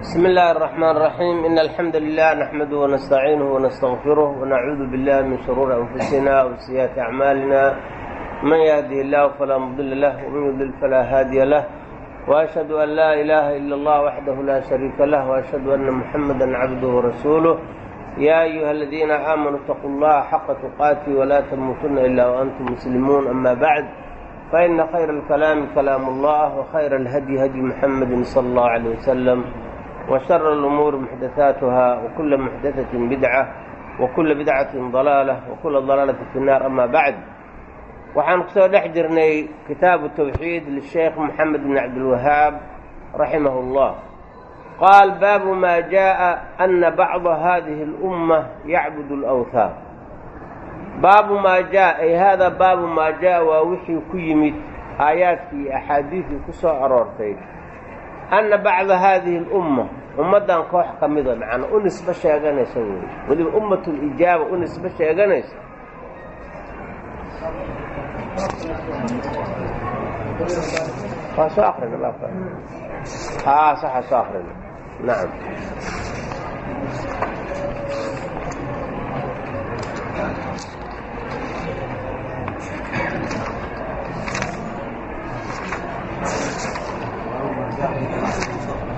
بسم الله الرحمن الرحيم إن الحمد لله نحمده ونستعينه ونستغفره ونعوذ بالله من شرور أنفسنا وسيئات أعمالنا من يهده الله فلا مضل له ومن يضلل فلا هادي له وأشهد أن لا إله إلا الله وحده لا شريك له وأشهد أن محمدا عبده ورسوله يا أيها الذين آمنوا اتقوا الله حق تقاته ولا تموتن إلا وأنتم مسلمون أما بعد فإن خير الكلام كلام الله وخير الهدي هدي محمد صلى الله عليه وسلم وشر الأمور محدثاتها وكل محدثة بدعة وكل بدعة ضلالة وكل ضلالة في النار أما بعد waxaan kusoo dhex jirnay kitaabu tawxiid lisheekh moxamed bn cabdilwahaab raximah اllah qaal baabu maa jaءa ana bacda hadihi اlumma yacbud اlawthaan baabu maa jaa ay hada baabu maa jaa waa wixii ku yimid aayaadkii iyo axaadiidkii ku soo aroortay anna bacda haadihi اlumma ummaddan koox ka mida macnaa u sheeganaysa wey weliba ummat lijaaba u nisbo sheeganaysa. Waa soo akrina baabka haa saxa soo akrina nacam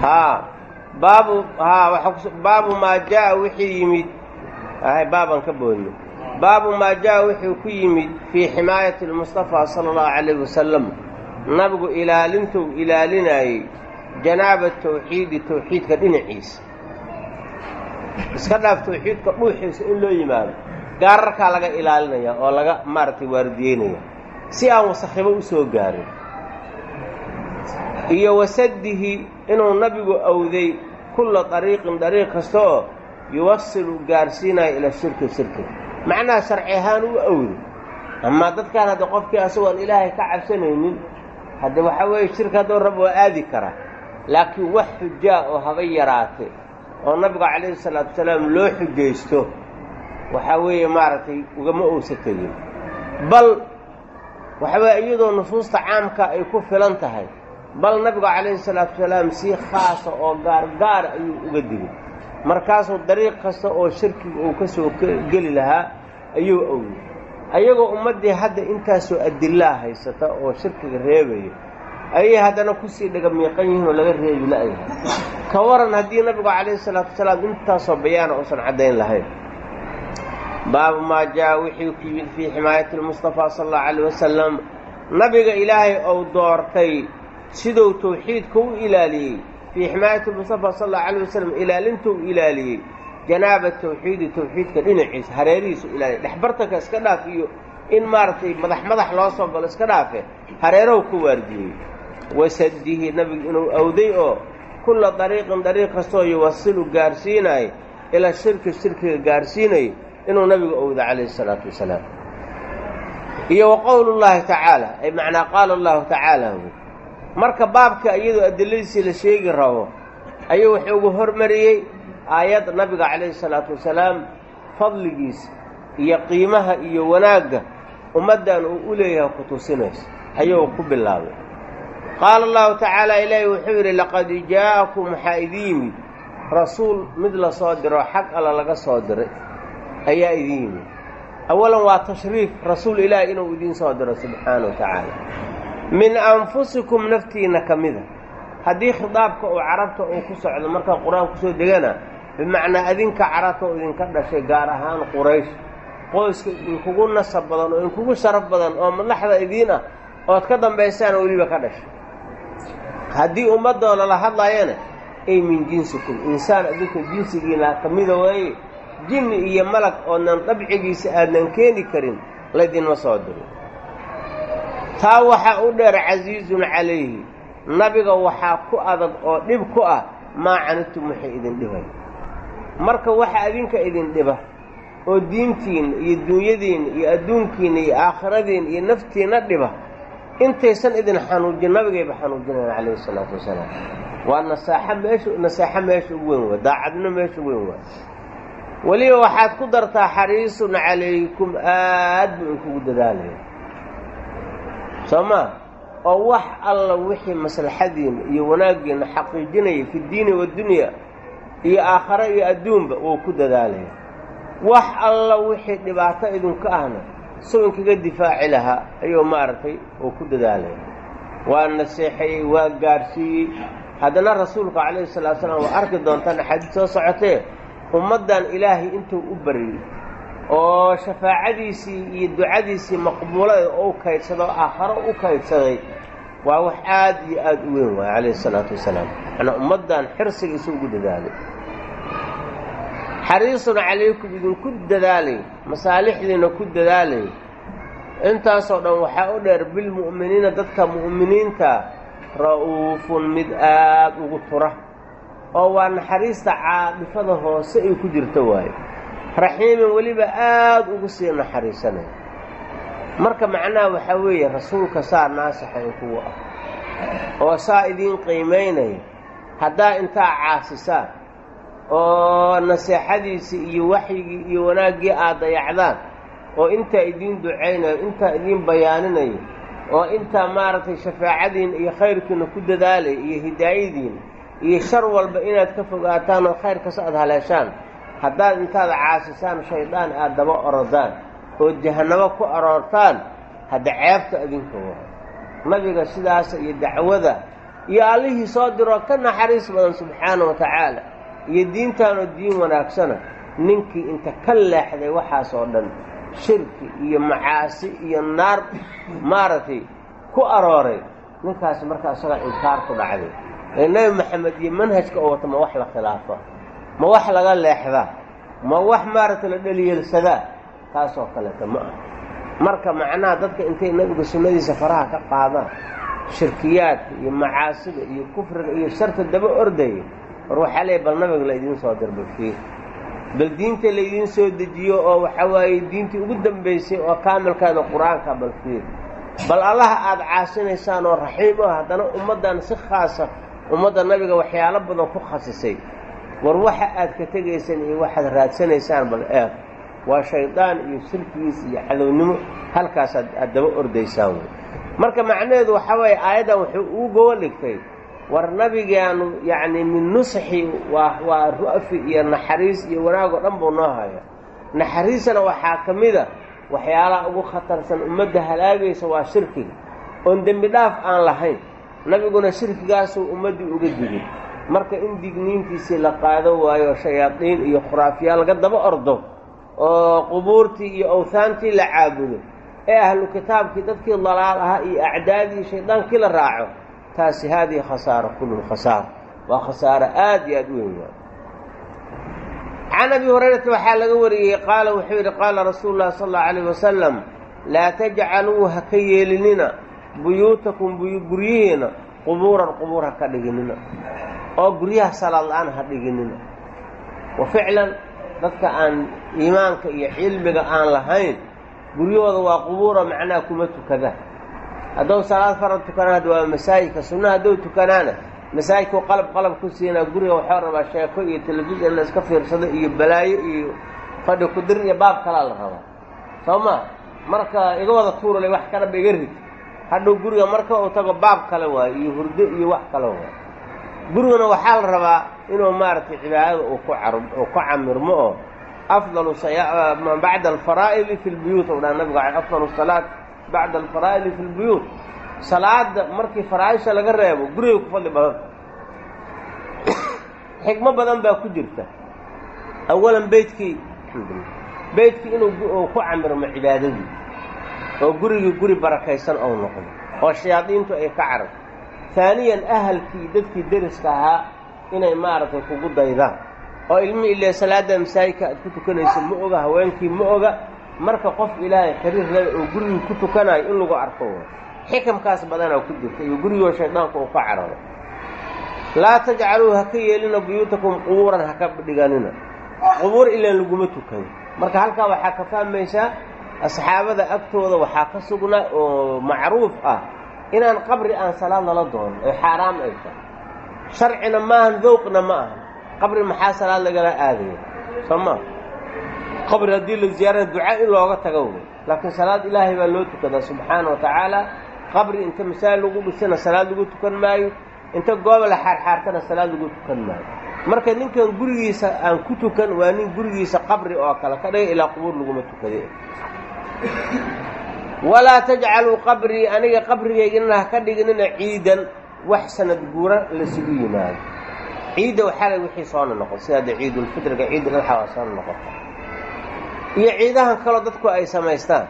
haa baabu baabu maa jaa wixii yimid. Baaban ka boodno. Baabu maa jaa wuxuu ku yimid fii ximaayati lmustafaa sala allahu calayh wasalam nabigu ilaalintuu ilaalinayey janaaba tawxiidi tawxiidka dhinaciisa. Iska dhaaf tawxiidka dhuuxiisa in loo yimaado. Gaararkaa laga ilaalinaya oo laga maaragtay waardiyeynaya. Si aan wasakhibo u soo gaarin. Iyo wasadihi inuu nabigu awday kulla dariiqin dariiq kasta oo yuwasilu gaarsiinayo ila shirki shirki. Macnaha sharci ahaan u awday amaa dadkaan hadda qofkii asagoon ilaahay ka cabsanaynin hadde waxaa weeye shirka hadduu rab waa aadi karaa. Laakiin wax xujaa oo haba yaraate oo nabiga calayhi salaatu wasalaam loo xujaysto waxaa weeye maaragtay ugama owsa tegin bal waxa weye iyadoo nusuusta caamka ay ku filan tahay bal nabiga calayhi salaatu wasalaam si khaasa oo gaargaar ayuu uga digay. Markaasuu dariiq kasta oo shirkiga uu ka soo geli lahaa ayuu owday ayagoo ummaddii hadda intaasoo adillaa haysata oo shirkiga reebaya ayay haddana ku sii dhaga miiqan yihiin oo laga reebi la-yahay ka waran haddii nabigu calayhi salaatu wasalaam intaasoo bayaana uusan caddayn lahayn. Baabu maa jaa wixii ku yimid fii ximaayati lmustafaa sala allahu calayh wasalam nabiga ilaahay ou doortay siduu tawxiidka u ilaaliyey fii ximaayati lmustafaa sala allahu calayh wasalam ilaalintuu ilaaliyey janaaba tawxiidi tawxiidka dhinaciisa hareerihiisu ilaaliya dhexbartanka iska dhaaf iyo in maaragtay madax madax loo soo galo iska dhaafe hareerahu ku waardiyey. Wasadihi nabigu inuu awday oo kulla dariiqin dariiq kastoo yuwasilu gaarsiinayo ilaa shirki shirkiga gaarsiinayo inuu nabigu owda calayhi salaatu wasalaam. Iyo wa qowlu llaahi tacaala ay macnaa qaala allahu tacaala marka baabka iyadoo adiladiisii la sheegi rabo ayuu wuxuu ugu hormariyey aayad nabiga calayhi salaatu wasalaam fadligiisa iyo qiimaha iyo wanaagga ummaddan uu u leeyahay ku tusinaysa ayuu ku bilaabay. Qaala allahu tacaala ilaahi wuxuu yidhi laqad jaa'akum waxaa idin yimid rasuul mid la soo diro xag alla laga soo diray ayaa idin yimid awalan waa tashriif rasuul ilaahi inuu idiin soo diro subxaana wa tacaala min anfusikum naftiinna ka mida. Haddii khitaabka uu carabta uu ku socdo markaa qur'aan ku soo degana bimacnaa adinka carabta oo idinka dhashay gaar ahaan quraysh. Qoyska idinkugu nasab badan oo idinkugu sharaf badan oo madaxda idiin ah ood ka dambaysaana weliba ka dhashay. Haddii ummadoo lala hadlaayana ay min jinsikum insaan adinka jinsigiina ka mida waaye jinni iyo malag oodnan dabcigiisa aadnan keeni karin laydinma soo diro taa waxaa u dheer casiizun calayhi. Nabiga waxaa ku adag oo dhib ku ah maa canidtum waxay idin dhibay. Marka waxa adinka idin dhiba oo diintiinna iyo duunyadiinna iyo adduunkiinna iyo aakhiradiinna iyo naftiinna dhiba intaysan idin xanuujin nabigayba xanuujinayan calayhi salaatu wasalaam. Waa nasaaxo meesha nasaaxo meesha ugu weyn waa daacadnimo meesha ugu weyn waa. Weliba waxaad ku dartaa xariisun calaykum aad buu inkugu dadaalaya soo maa oo wax alla wixii maslaxadiina iyo wanaaggiina xaqiijinaya fi diini wadunya iyo aakhare iyo adduunba wuu ku dadaalaya. Wax alla wixii dhibaato idinku ahna suu inkaga difaaci lahaa ayuu maaragtay uu ku dadaalaya. Waa naseexeeyey waa gaadhsiiyey. Haddana rasuulku calayhi salaatu salaam waa arki doontaan axaadiis soo socotee ummaddan ilaahay intuu u bariyey oo shafaacadiisii iyo ducadiisii maqbuulada ou kaydsado aakharo u kaydsaday waa wax aad iyo aad u weyn waaya calayhi salaatu wasalaam. Manaa ummaddan xirsigiisa ugu dadaalay xariisun calaykum idinku dadaalay masaalixdiina ku dadaalay intaasoo dhan waxaa u dheer bilmu'miniina dadka mu'miniinta ra'uufun mid aad ugu tura oo waa naxariista caadifada hoose ay ku jirto waaye raxiimin weliba aad ugu sii naxariisanaya. Marka macnaha waxaa weeye rasuulka saa naasaxa in kugu ah oo saa idiin qiimaynaya haddaa intaa caasisaan oo naseexadiisii iyo waxyigii iyo wanaaggii aad dayacdaan oo intaa idiin ducaynayo intaa idiin bayaaninayo oo intaa maaragtay shafaacadiina iyo khayrkiina ku dadaalaya iyo hidaayadiina iyo shar walba inaad ka fogaataan oo khayr kasta aad haleeshaan haddaad intaad caasisaan shaydaan aad daba orodaan oo jahannabo ku aroortaan hadda ceebta idinka waa nabiga sidaasa iyo dacwada iyo allihii soo diroo ka naxariis badan subxaana wa tacaala iyo diintaanoo diin wanaagsana ninkii inta ka leexday waxaas oo dhan shirki iyo macaasi iyo naar maaragtay ku arooray ninkaasi markaa isagaa inkaar ku dhacday. Ee nebi maxamed iyo manhajka oo wata ma wax la khilaafa ma wax laga leexdaa? Ma wax maaragtay la dhaliyeelsadaa taasoo kaleeta ma ah marka macnaha dadka intay nebiga sunnadiisa faraha ka qaadaan shirkiyaadka iyo macaasida iyo kufriga iyo sharta daba ordaya war waxaa leey bal nabiga la idiin soo dir balfiir bal diinta laydiin soo dejiyo oo waxaa waaye diintii ugu dambaysay oo kaamilkaada qur'aanka balfiir bal allaha aada caasinaysaan oo raxiim ah haddana ummaddan si khaasa ummadda nabiga waxyaalo badan ku khasisay war waxa aad ka tegaysaan iyo waxaad raadsanaysaan bal eeg. Waa shaydaan iyo shirkigiis iyo cadownimo halkaasaad aad daba ordaysaan wey marka macnaheedu waxaa weeye aayaddan wuxuu uu gobo dhigtay war nabigaanu yacni min nusxi waa waa ru'fi iyo naxariis iyo wanaag oo dhan buu noo haya naxariisana waxaa ka mida waxyaalaha ugu khatarsan ummadda halaagaysa waa shirkiga. Oon dembi dhaaf aan lahayn nabiguna shirkigaasuu ummaddii uga digay marka in digniintiisii la qaado waayo shayaadiin iyo khuraafiyaal laga daba ordo oo qubuurtii iyo awhaantii la caabudo ee ahlu kitaabkii dadkii dalaal ahaa iyo acdaadii shaydaankii la raaco taasi haadihi khasaara kullu khasaara waa khasaaro aad iyo aad u weyn waa can abi hurayrata waxaa laga wariyey qaala wuxuu yidhi qaala rasuulu llahi sala allau alayh wasalam laa tajcaluu ha ka yeelinina buyuutakum guryihiina qubuuran qubuur ha ka dhiginina oo guryaha salaad la'aan ha dhiginina. Wa ficlan dadka aan iimaanka iyo cilmiga aan lahayn guryahooda waa qubuura macnaha kuma tukada. Haddou salaad farad tukanaan hadda waa masaajidka sunna haddou tukanaana masaajidkuu qalab qalab ku siinaa guriga waxaa rabaa sheeko iyo telefishan la iska fiirsado iyo balaayo iyo fadhi kudir iyo baab kalaa la rabaa. Soo ma marka iga wada tuurale wax kalaba iga rid hadhow guriga marka uu tago baab kale waayo iyo hurdo iyo wax kale waayo gurigana waxaa la rabaa inuu maaragtay cibaadada uu ku car uu ku camirmo oo afdalu bacda alfaraa'idi fi lbuyuut u dhaa nabiga afdalu salaat bacda alfaraa'idi fi lbuyuut salaada markii faraaisha laga reebo gurigay ku fadli badan. Xikmo badan baa ku jirta. Awalan beytkii beytkii inuu ku camirmo cibaadadii. Oo gurigii guri barakaysan ou noqdo. Oo shayaadiintu ay ka cararto haaniyan ahalkii dadkii deriska ahaa inay maaragtay kugu daydaan oo ilmi ile salaadda masaajidka aad ku tukanayso ma oga haweenkii ma oga. Marka qof ilaahay xiriir leda oo gurigii ku tukanayo in lagu arko. Xikamkaas badanaa ku jirta iyo gurigoo shaydaanku uu ka cararo. Laa tajcaluu ha ka yeelina buyuutakum qubuuran ha ka dhiganina. Qubuur ilaan laguma tukan. Marka halkaa waxaa ka fahmaysaa asxaabada agtooda waxaa ka sugnaa oo macruuf ah inaan qabri aan salaad lala doonin oo xaaraam ay tahay. Sharcina maahan dowqna ma ahan qabri maxaa salaad lagala aadaya? Soo maa qabri haddii la ziyaarana ducaa in looga tago wey. Laakiin salaad ilaahay baa loo tukadaa subxaana wa tacaala. Qabri inta masaajid lagu dhisana salaad lagu tukan maayo. Inta gooba la xaarxaartana salaad lagu tukan maayo. Marka ninkan gurigiisa aan ku tukan waa nin gurigiisa qabri oo kale. Ka dhigay ilaa qubuur laguma tukade walaa tajcaluu qabrii aniga qabrigaygana ha ka dhiginina ciidan wax sanad guura lasugu yimaado. Ciidda waxaa la wixii soona noqon sida hadda ciidulfitriga ciidul-adxa waa soona noqota iyo ciidahan kaloo dadku ay samaystaan.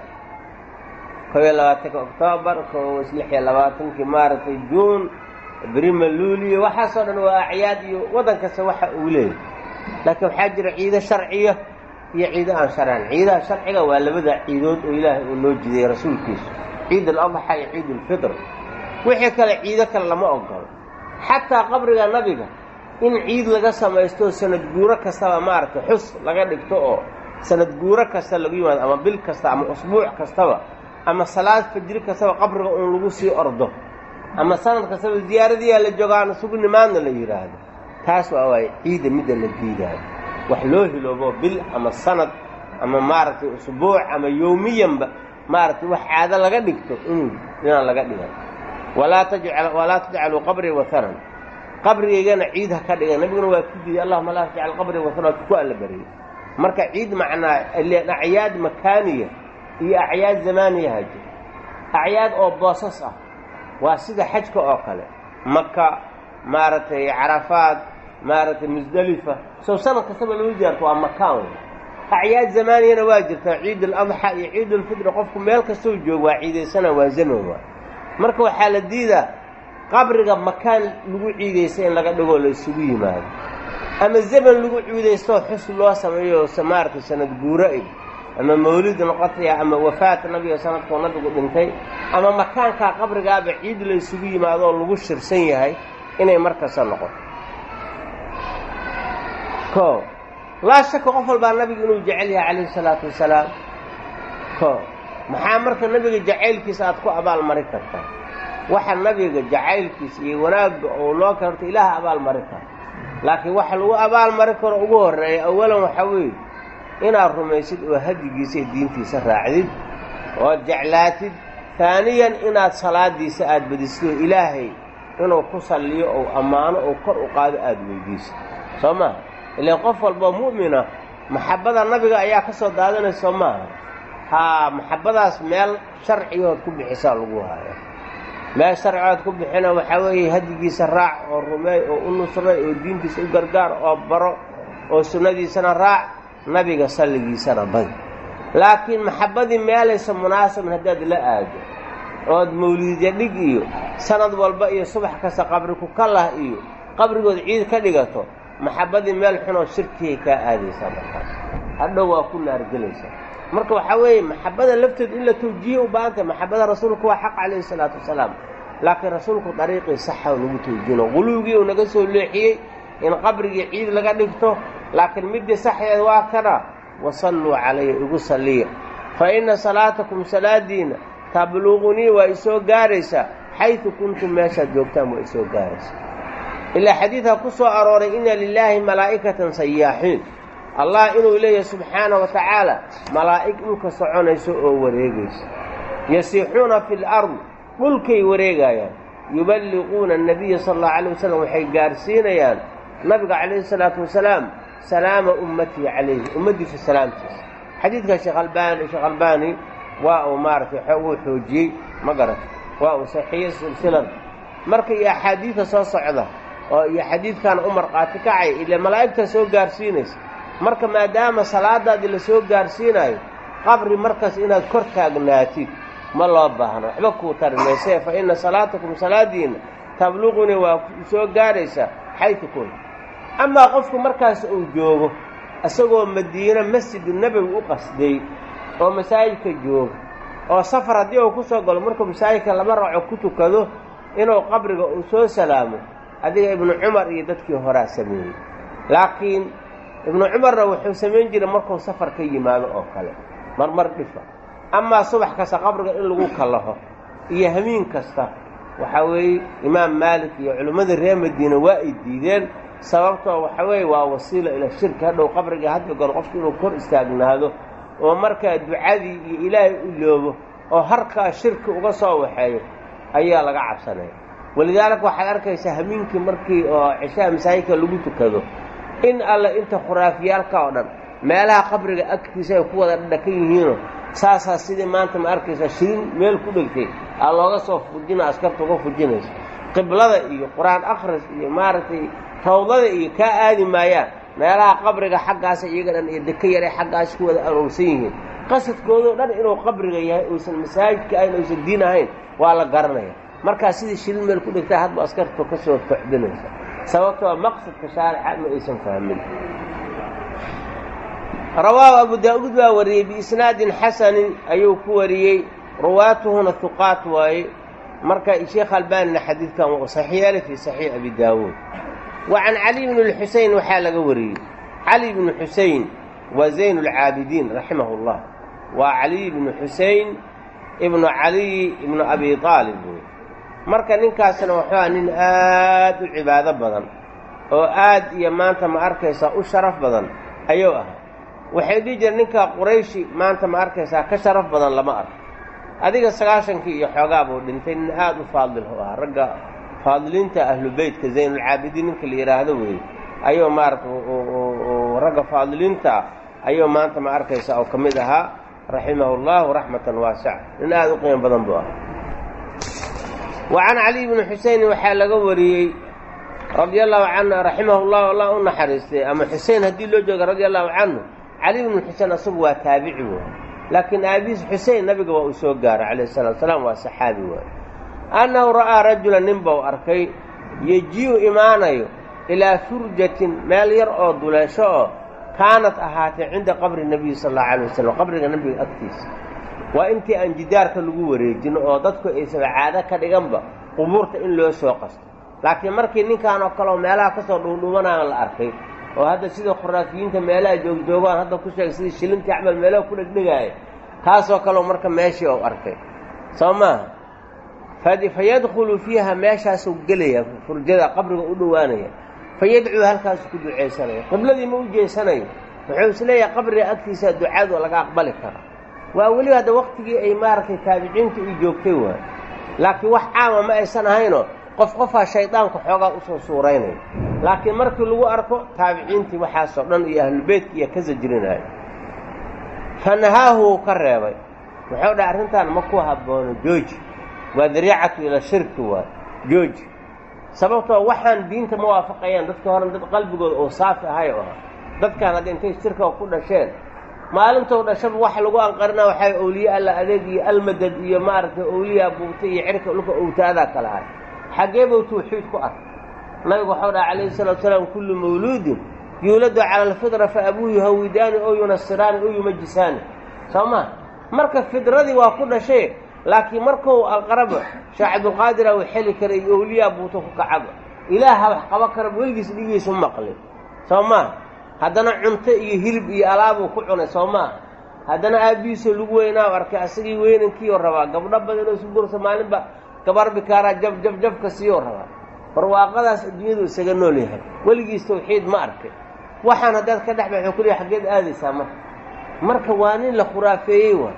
Kob iyo labaatanka oktoobar ko lix iyo labaatankii maaragtay juun brima luuliyo waxaasoo dhan waa acyaad iyo waddan waxa uu leeyahy laakiin waxaa jira ciido sharciya iyo ciido aan sharcan ciidaha sharciga waa labada ciidood oo ilaahay uu noo jidayey rasuulkiisu ciid aladxa iyo ciid ulfitr wixii kale ciido kale lama ogolo xataa qabriga nabiga in ciid laga samaysto sanad guuro kastaba maaragtay xus laga dhigto oo sanad guuro kasta lagu yimaado ama bil kasta ama usbuuc kastaba ama salaad fajri kastaba qabriga uun lagu sii ordo ama sanad kastaba ziyaaradiyaa la joogaan isugu nimaadna la yidhaahdo taas waa waay ciidda midda la diidaayo wax loo hiloobo bil ama sanad ama maaragtay usbuuc ama yowmiyanba maaragtay wax caado laga dhigto inuu inaan laga dhigan. Walaa tajcal walaa tajcaluu qabrii wahanan qabrigaygana ciid ha ka dhigan. Nabiguna waa ku diiday allahuma laa tajcal qabrii wahanan ku alla baryay marka ciid macnaa acyaad makaaniya iyo acyaad zamaaniyaha jira acyaad oo boosas ah waa sida xajka oo kale. Maka maaragtay carafaad maaragtay musdelifa sow sanad kastaba lagu diyaarto waa makaan acyaad zamaaniyana waa jirtaa ciid aladxa iyo ciid ulfitri qofku meel kastoo joogo waa ciidaysana waa zaman waa. Marka waxaa la diidaa qabriga makaan lagu ciidaysta in laga dhigoo la isugu yimaado. Ama zaman lagu ciidaystoo xus loo sameeyo maaragtay sanad guura-i ama mawlid noqotaya ama wafaat nabiga sanadkoo nabigu dhintay ama makaankaa qabrigaaba ciid la isugu yimaado oo lagu shirsan yahay inay markasta noqoto ko. Laa shaka qof walbaa nabiga inuu jecel yahay calayhi salaatu wasalaam ko. Maxaa marka nabiga jacaylkiisa aad ku abaalmari kartaa? Waxa nabiga jacaylkiisa iyo wanaagga oo loo karto ilaaha abaalmari kara laakiin waxa lagu abaalmari karo ugu horreeya awalan waxaa weeye inaad rumaysid oo hadigiisa iyo diintiisa raacdid ood jeclaatid. Taaniyan inaad salaadiisa badisid oo ilaahay inuu ku salliyo ou ammaano ou kor u qaado aada weydiisid soo maaha ilaan qof walboo mu'mina maxabbada nabiga ayaa ka soo daadanaysa soo maaha haa maxabbadaas meel sharcigood ku bixisaa lagu haya meel sharcigood ku bixina waxaa weeye hadigiisa raac oo rumeey oo u nusray oo diintiisa u gargaar oo baro oo sunnadiisana raac nabiga salligiisana badi laakiin maxabbadii meelaysa munaasabin haddaad la aado ood mawliidya dhig iyo sanad walba iyo subax kasta qabri ku kalah iyo qabrigood ciid ka dhigato maxabbadii meel xunoo shirkiyay kaa aadaysaa markaas hadhow waa ku naargelaysaa. Marka waxaa weeye maxabbada lafteed in la tawjiihe u baahan tahay maxabbada rasuulku waa xaq calayhi salaatu wasalaam. Laakiin rasuulku dariiqii saxa nagu tawjiino. Quluugii uu naga soo leexiyey in qabrigii ciid laga dhigto laakiin middii saxdeed waa kana wasalluu calaya igu salliya. Fa inna salaatakum salaadiina tabluqunii waa isoo gaaraysaa. Xaydu kuntum meeshaad joogtaan waa isoo gaaraysaa ilaa xadiidka ku soo arooray inna lilaahi malaa'ikatan sayaaxiin allah inuu leeyahay subxaana wa tacaala malaa'ig dhulka soconayso oo wareegaysa yasiixuuna fi lard dhulkay wareegayaan yuballiquuna annabiya sala allahu calayh wasalam waxay gaarsiinayaan nabiga calayhi salaatu wasalaam salaama ummatii calayhi ummaddiisa salaamtiisa xadiidka sheekh albaani sheekh albaani waa uu maaragtay xooguu xoojiyey ma garata waa uu saxiiyo silsilada marka iyo soo socda oo iyo xadiidkan u markhaati kacay ile malaa'igtaa soo gaarsiinaysa. Marka maadaama salaadaadii la soo gaarsiinayo qabri markaas inaad kor taagnaatid ma loo baahno waxba kuu tari maysee fa inna salaatakum salaadiinna tabluqunii waa soo gaaraysaa xaytu kunta amaa qofku markaas uu joogo isagoo madiino masjidu nebowi u qasday oo masaajidka jooga oo safar haddii uu ku soo galo markuu masaajidka laba raco ku tukado inuu qabriga uu soo salaamo adiga ibnu cumar iyo dadkii horaa sameeyey. Laakiin ibnu cumarna wuxuu samayn jiray markuu safar ka yimaado oo kale. Marmar dhifa. Amaa subax kasta qabriga in lagu kallaho. Iyo hamiin kasta. Waxaa weeye imaam maalik iyo culimmada reer madiina waa ay diideen. Sababtoo waxa weeye waa wasiila ila shirki. Hadhow qabriga hadba galo qofku inuu kor istaagnaado. Oo markaa ducadii iyo ilaahay u loobo. Oo harkaa shirki uga soo waxeeyo. Ayaa laga cabsanaya walidaalika waxaad arkaysaa hamiinkii markii oo cishaha masaajidka lagu tukado. In alle inta khuraafiyaalka oo dhan meelaha qabriga agtiisa ay ku wada dhadhakan yihiinoo saasaa sidii maanta ma arkaysaa shirin meel ku dhegtay aa looga soo fujina askarta uga fujinayso qiblada iyo qur'aan akhris iyo maaragtay rawdada iyo kaa aadi maayaan meelaha qabriga xaggaasa iyaga dhan iyo deka yaray xaggaas ku wada aroorsan yihiin. Qasadkoodoo dhan inuu qabriga yahay uusan masaajidka ahayn uusan diin ahayn waa la garanaya markaa sidii shirin meel ku dhegtaa hadba askarta ka soo tocdinaysa sababtoo maqsadka shaarixa ma aysan fahmin. Rawaahu abu daa-uud baa wariyey biisnaadin xasanin ayuu ku wariyey. Ruwaatuhuna huqaat waaye. Marka sheekh albaanina xadiidkan yeelay fii saxiix abi daawuud. Wa cali bni lxusein waxaa laga wariyey. Cali bnu xusein waa zayn اlcaabidiin raximah اllah waa caliy bnu xusein ibnu caliy ibnu abi aalib marka ninkaasna waxaa nin aad u cibaado badan oo aad iyo maanta ma arkaysaa u sharaf badan ayuu ahaa. Waxay dhihi jireen ninkaa qurayshi maanta ma arkaysaa ka sharaf badan lama arko. Adiga sagaashankii iyo xoogaa buu dhintay nin aad u faadil u ahaa ragga faadiliinta ahlu beytka zaynulcaabidiin ninka la yidhaahdo weeye ayuu maarata ragga faadiliinta ayuu maanta ma arkaysaa oo ka mid ahaa raximahu llahu raxmatan waasica nin aad u qiimo badan buu ahaa wa can caliy bni xuseynin waxaa laga wariyey radia allahu canhu raximahu llahu allah u naxariistay. Ama xusein haddii loo jooga radia allahu canhu cali bnu xusein asagu waa taabici waay laakiin aabiis xusein nabiga waa uu soo gaaray calayhi salatu salaam waa saxaabi waay annahu ra'aa rajulan nin bau arkay yejiu imaanayo ilaa furjatin meel yar oo duleesho oo kaanad ahaatay cinda qabri nebiyi sal allahu alay wasalam qabriga nebiga agtiisa waa intii aan jidaarka lagu wareejino oo dadku aysaba caado ka dhiganba qubuurta in loo soo qasto. Laakiin markii ninkan oo kaleoo meelaha ka soo la arkay oo hadda sida khuraafiyiinta meelaha joogjoogaan hadda ku sheegay sidii shilintii acmal meelaha ku dhegdhegaaya kaasoo kaleo marka meeshii ou arkay. Soo maaha fa yadkhulu fiiha meeshaasuu gelaya furjada qabriga u dhowaanaya. Fa yadcuu halkaasu ku ducaysanaya qibladii ma u jeesanayo. Wuxuu is leeyahay qabriga agtiisa ducadu laga aqbali kara waa weliba hadda waktigii ay maaragtay taabiciintu i joogtay waay laakiin wax caama ma aysan ahaynoo qof qofaa shaydaanka xoogaa u soo suuraynaya laakiin markii lagu arko taabiciintii waxaasoo dhan iyo ahlubeytka iyo ka sajrinaayo fa nahaahu wuu ka reebay. Wuxuu dhahay arrintan ma ku habboono jooji waa dariicatu ila shirki waay jooji sababtoo waxaan diinta ma waafaqayaan. Dadka horan dad qalbigooda oo saafi ahay oo ahaa. Dadkan hadda intay shirkiga ku dhasheen maalintou dhashaba waxa lagu anqarina waxay awliye alla adeeg iyo almadad iyo maaragtay awliyaa buugta iyo cirka dhulka owtaadaa kala hay xaggee buu tawxiid ku arkay nabigu waxau dhaha calayhi salatu salaam kullu mawluudin yuuladu cala alfitra fa abuu yuhawidaani oo yunasiraani oo yumajisaani soo maa marka fidradii waa ku dhashay laakiin markuu aqraba sheekh cabdulqaadira uu xeli karay iyo awliyaa buuta ku kacaba. Ilaaha wax qaba kara weligiis dhigiisu maqlin. Soo maa haddana cunto iyo hilib iyo alaabuu ku cunay soo maaha haddana aabbihiisoo lagu weynaa arkay asagii weynankiioo rabaa gabdho badanoo isu gursa maalinba gabar bikaaraa jafka siiyoo rabaa. Barwaaqadaas adduunyadu isaga nool yahay. Weligiis tawxiid ma arkay. Waxaan haddaad ka dhex baxo kuliya xaggeed aadaysaa marka. Marka waa nin la khuraafeeyey waay.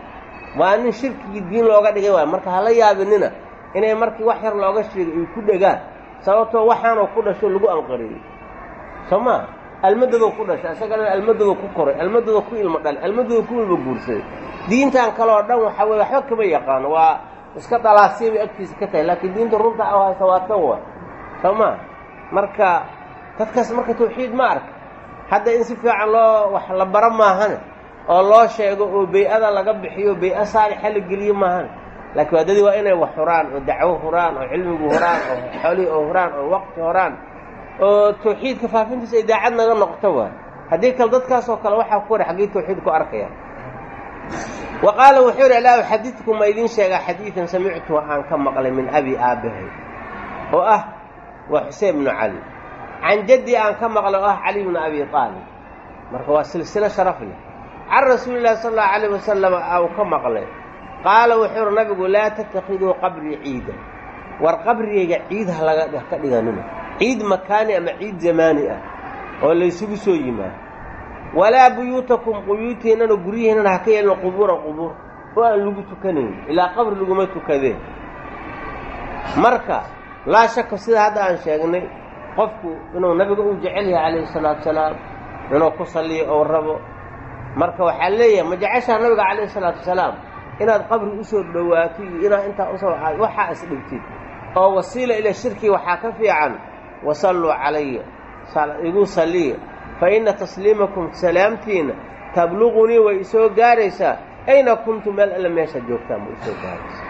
Waa nin shirkigii diin looga dhigay waay. Marka hala yaabinina inay markii wax yar looga sheegay ay ku dhegaan sababtoo waxaanoo ku dhasho lagu anqariyey. Soo maa almadadoo ku dhashay isagana almadadoo ku koray almadadoo ku ilmo dhalay almadadoo ku ilmo guursaday diintan kale oo dhan waxaa weye waxba kama yaqaano waa iska dalaasiya bay agtiisa ka tahay laakiin diinta runta a haysa waa tan wa soo marka dadkaas marka tawxiid ma arka. Hadda in si fiican loo wax la baro maahane oo loo sheego oo bay-ada laga bixiyo bay-a saalixa la geliyo maahane. Laakiin waadadii waa inay wax huraan oo dacwo huraan oo cilmigu huraan oo xoolihii oo huraan oo waqti huraan oo tawxiidka faafintiisa ay daacad naga noqoto waay. Haddii kale dadkaasoo kale waxaa ku hora xaggii tawxiid ku arkaya. Wa qaala wuxuu yidhi alaa uxadidku ma idiin sheegaa xadiidan samictu waxaan ka maqlay min abi aabbahay oo ah waa xuseen bnu cali. Can jaddi aan ka maqlay oo ah cali bnu abi aalib marka waa silsilo sharaf leh. Can rasuuli llahi sala allahu alayh wasalam au ka maqlay. Qaala wuxuu yidhi nabigu laa tatakiduu qabrii ciida war qabrigayga ciid ha laga ka dhiganina ciid makaani ama ciid zamaani ah oo laysugu soo yimaado. Walaa buyuutakum buyuutihinnana guryihinnana ha ka yeelina qubuuran qubuur oo aan lagu tukanayn ilaa qabri laguma tukadeen. Marka laa shaka sida hadda aan sheegnay qofku inuu nabiga uu jecel yahay calayhi salaatu salaam inuu ku salliyo ou rabo. Marka waxaa leeyahay ma jeceshaa nabiga calayhi salaatu wasalaam inaad qabri u soo dhowaato iyo inaad intaa u soo waxaa isdhigtid oo wasiila ila shirki waxaa ka fiican wasalluu calaya igu salliya. Fa inna tasliimakum salaamtiina tabluqunii way isoo gaaraysaa. Ayna kuntu meel alle meeshaad joogtaan way isoo gaaraysaa.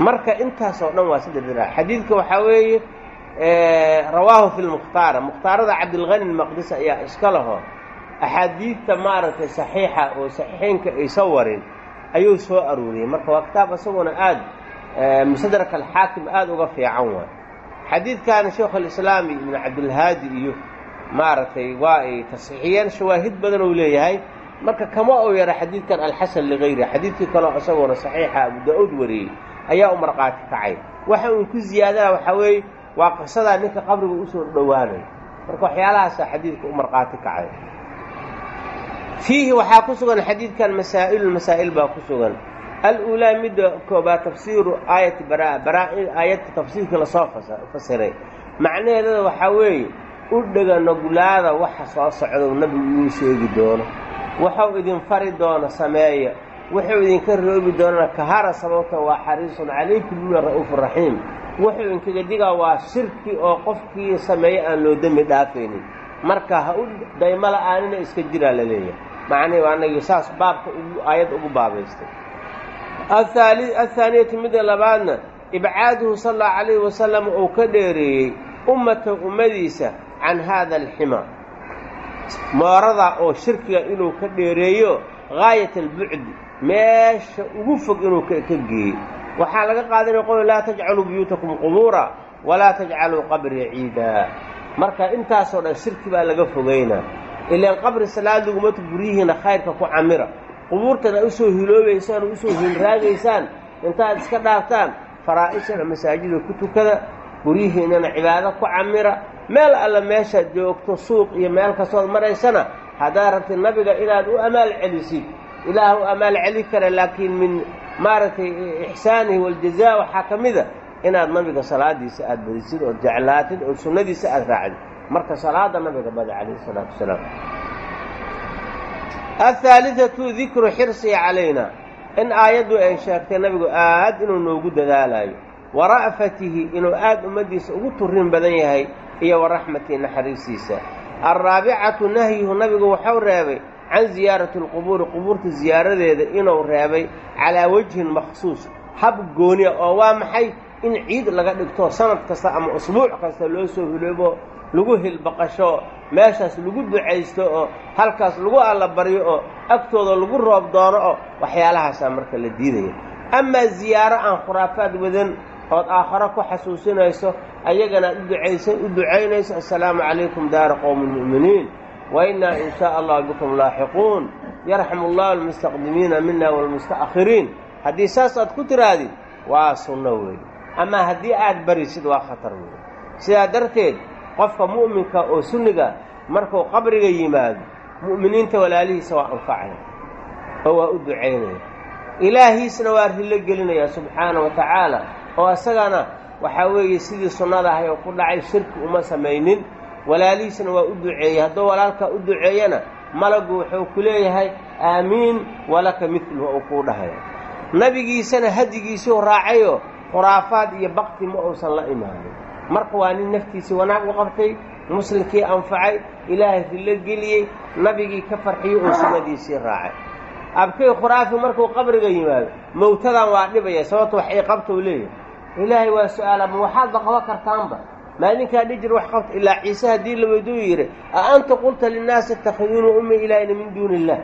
Marka intaasoo dhan waa sida diraa xadiidka waxaa weeye rawaahu fi lmukhtaara mukhtaarada cabdilghani almaqdisi ayaa iska laho. Axaadiidta maaragtay saxiixa oo saxiixeynka aysa warin ayuu soo aruuriyey. Marka waa kitaab isaguna aad musadrak alxaakim aada uga fiican waay xadiidkan sheikh alislaami ibnu cabdilhaadi iyo maaragtay waa ay tasxiixiyeen shawaahid badan uu leeyahay. Marka kama ou yara xadiidkan alxasan ligayri xadiidkii kaleo isaguna saxiixa abu da'uud wariyey ayaa u marqaati kacay. Waxa uun ku ziyaadana waxaa weeye waa qisadaa ninka qabriga u soo dhowaanay. Marka waxyaalahaasa xadiidka u marqaati kacay. Fiihi waxaa ku sugan xadiidkan masaa'ilu masaa'il baa ku sugan al-uulaa midda koobaa tafsiiru aayati baraa baraa aayadka tafsiirka la soo fasiray. Macnaheedada waxaa weeye u dhega nogulaada waxa soo socdow nabigu idiin sheegi doono. Waxuu idin fari doono sameeya wuxuu idinka roobi doonana kahara sababta waa xariisun calaykum mina ra'uufu raxiim. Wuxuu idinkaga digaa waa shirki oo qofkii sameeye aan loo dembi dhaafaynin. Marka ha u daymo la'aanina iska jiraa la leeyahay. Macnihi anagii saas baabka aayad ugu baabaystay athaaniyatu midda labaadna ibcaaduhu sala allahu calayhi wasalam uu ka dheereeyey ummata ummadiisa can haada alxima moorada oo shirkiga inuu ka dheereeyo gaayat albucdi meesha ugu fog inuu ka geeyey waxaa laga qaadanaya qol laa tajcaluu buyuutakum qubuura walaa tajcaluu qabrii ciidaa marka intaasoo dhan shirki baa laga fogaynaa ilaan qabri salaad lagumatu guryihiina khayrka ku camira qubuurtana u soo hiloobaysaan oo u soo hilraagaysaan intaad iska dhaaftaan faraa'ishana masaajida ku tukada guryihiinana cibaado ku camira meel alla meeshaad joogto suuq iyo meel kastood maraysana haddaad rabtid nabiga inaad u amaal celisid ilaah u amaal celi kara laakiin min maaragtay ixsaanihi waljazaa waxaa ka mida inaad nabiga salaadiisa aada badisid ood jeclaatid oo sunnadiisa aada raacdid. Marka salaada nabiga bada calayhi isalaatu wasalaam athaalidatu dikru xirsihi calayna in aayaddu ay sheegtay nabigu aad inuu noogu dadaalayo wa ra'fatihi inuu aad ummaddiisa ugu turin badan yahay iyo wa raxmatihi naxariistiisa alraabicatu nahyuhu nabigu waxau reebay can ziyaarati alqubuuri qubuurta ziyaaradeeda inuu reebay calaa wajhin makhsuus hab gooniya oo waa maxay in ciid laga dhigto sanad kasta ama usbuuc kasta loo soo hiloobo lagu hilbaqasho meeshaas lagu ducaysto oo halkaas lagu allabaryo oo agtooda lagu roob doono oo waxyaalahaasaa marka la diidaya amaa ziyaaro aan khuraafaad wadan ood aakharo ku xasuusinayso ayagana ad uducaysa u ducaynayso assalaamu calaykum daara qowmi lmu'miniin wa innaa in shaa allah bikum laaxiquun yarxamu allahu almustaqdimiina mina waalmusta'khiriin haddii saas aad ku tirahdid waa sunno weeye amaa haddii aad barisid waa khatar weeye sidaa darteed qofka mu'minka oo sunniga markuu qabriga yimaado mu'miniinta walaalihiisa waa anfacaya oo waa u ducaynaya ilaahiisna waa rillo gelinaya subxaana wa tacaala oo isagana waxaa weeye sidii sunnada ahay oo ku dhacay shirki uma samaynin walaalihiisna waa u duceeyey. Hadduu walaalkaa u duceeyana malagu wuxuu ku leeyahay aamiin walaka midluhu uu kuu dhahaya nabigiisana hadigiisuu raacayoo khuraafaad iyo bakti ma uusan la imaanin marka waa nin naftiisii wanaag u qabtay muslimkii anfacay ilaahay rillo geliyey nabigii ka farxiyey oo sunnadiisii raacay. Abkay khuraafi markuu qabriga yimaado mowtadan waa dhibaya sababto wax ay qabta u leeyahay. Ilaahay waa su'aala ma waxaadba qaban kartaanba. Maalinkaa dhijir wax qabta ilaa ciise haddii la weyduu yidhi a anta qulta linnaasi itakhiduuni ummi ilaahina min duuni illah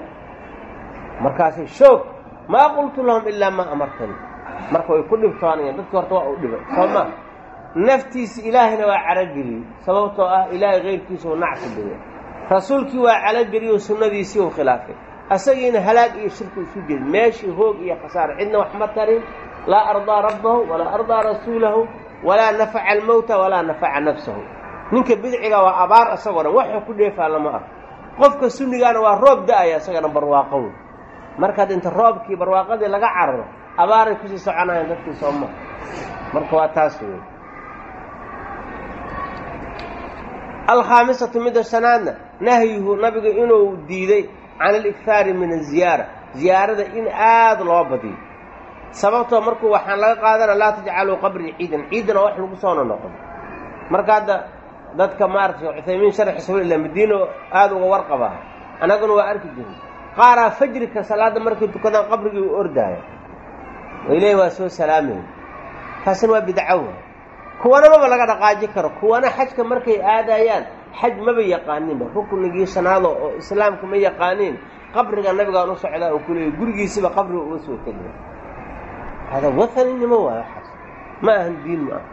markaasay shoog maa qultu lahum ilaa maa amartani. Marka way ku dhibtoonayaan dadkii horta waa u dhibay. Soo ma naftiisi ilaahayna waa carageliyey sababtoo ah ilaahay kayrkiisa uu nacsi dhigay rasuulkii waa calageliyoo sunnadiisii uu khilaafay. Asagiina halaag iyo shirku isu jeed meeshii hoog iyo khasaar. Cidna wax ma tarin. Laa ardaa rabbahu walaa ardaa rasuulahu walaa nafaca almowta walaa nafaca nafsahu. Ninka bidciga waa abaar isagoo dhan waxuu ku dheefaa lama arko. Qofka sunnigaana waa roob da'aya isagana barwaaqow. Markaad inta roobkii barwaaqadii laga cararo abaaray ku sii soconayaan dadkii sooma marka waa taas wey alkhaamisatu midda shanaadna nahyuhu nabiga inuu diiday can alikhaari min aziyaara ziyaarada in aad loo badiyo. Sababtoo markuu waxaan laga qaadana laa tajcaluu qabrii ciidan ciidan oo wax lagu soona noqon marka hadda dadka maaragtay cuthaymiin sharxi sabiil ila madiino aada uga warqabaa annaguna waa arki jirin qaaraa fajrika salaadda markay tukadaan qabrigii u ordaaya. Oo ilaahi waa soo salaamaya taasina waa bidco wa kuwana maba laga dhaqaaji karo. Kuwana xajka markay aadayaan xaj maba yaqaaninba ruknigii shanaado oo islaamka ma yaqaaniin qabriga nabigaan u socdaa oo kuleeyay gurigiisiba qabriga uga soo teliya hada wathaninimo waay waxaas ma ahan diin ma aha.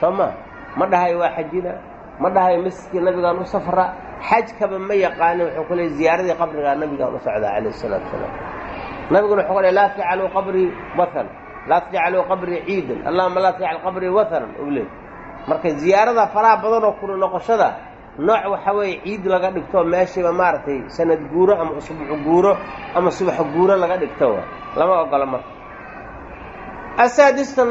Soo maa ma dhahayo waa xajina? Ma dhahayo masjidkii nabigaan u safra? Xajkaba ma yaqaanin wuxuu ku leeyay ziyaaradii qabrigaa nabigaan u socdaa calayh isalaatu wasalaam nabiguna wuxuu ku laa tajcaluu qabrii wathan laa tajcaluu qabrii ciidan allahuma laa tajcal qabrii wathanan leey marka ziyaarada faraha badan oo kuli noqoshada nooc waxa weeye ciid laga dhigto meeshiiba maaragtay sanad guuro ama usbuuc guuro ama subax guuro laga dhigto lama ogola marka asaadistan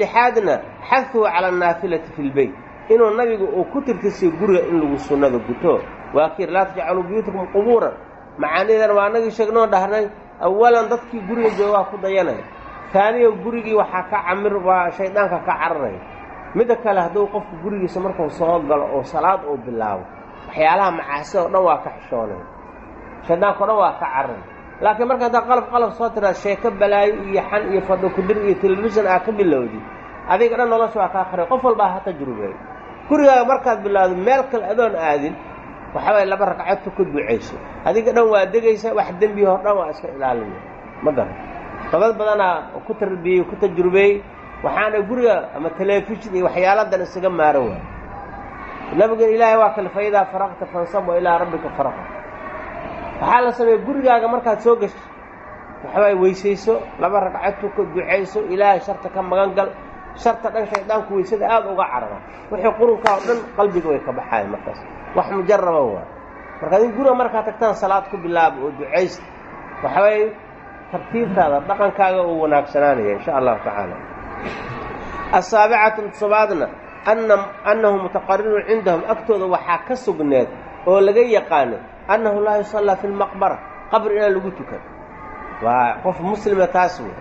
lixaadna xahuhu cala annaafilati fi lbeyt inuu nabiga uu ku tirtirsiyo guriga in lagu sunnada guto waa kiir laa tajcaluu buyuutakum qubuuran macaanidan waa anagii sheegnoo dhahnay awalan dadkii guriga jooga waa ku dayanaya taaniya gurigii waxaa ka camir waa shaydaanka ka cararaya midda kale hadduu qofku gurigiisa markuu soo galo oo salaad uu bilaabo waxyaalaha macaasida oo dhan waa ka xishoonay. Shaydaanka o dhan waa ka carray laakiin marka haddaa qalab qalab soo tiraad sheeko balaayo iyo xan iyo fadho kudir iyo telefishan aa ka bilowdi adiga dhan nolosha waa kaa qaray qof walbaa ha tajrubeey gurigaaga markaad bilaawdo meel kale adoon aadin waxa waye laba ragcadtu ka ducayso adiga dhan waa degaysa wax dembiya hor dhan waa iska ilaalinaya ma garan dabad badanaa ku tarbiyey ku tajrubeeyey waxaana guriga ama telefishin iyo waxyaaladan isaga maaro waay nabigan ilaahay waa kale fa idaa faraqta fansab ilaa rabbika faraqa waxaa la sameeya gurigaaga markaad soo gasho waxawaay weysayso laba ragcadtu ka ducayso ilaahay sharta ka magan gal sharta dhan shaydaanku weysada aada uga carara wixii qurunkaa o dhan qalbiga way ka baxayan markaas. Wax mujaraba waay markaad in guriga markaad tagtaan salaad ku bilaaba oo ducaysta waxawaaye tartiibtaada dhaqankaaga uu wanaagsanaanaya insha allahu tacaala. Asaabicatu todobaadna ana annahu mutaqarirun cindahum agtooda waxaa ka sugneed oo laga yaqaanay annahu laa yusallaa fi lmaqbara qabri inaan lagu tukan. Waa qof muslima taas wey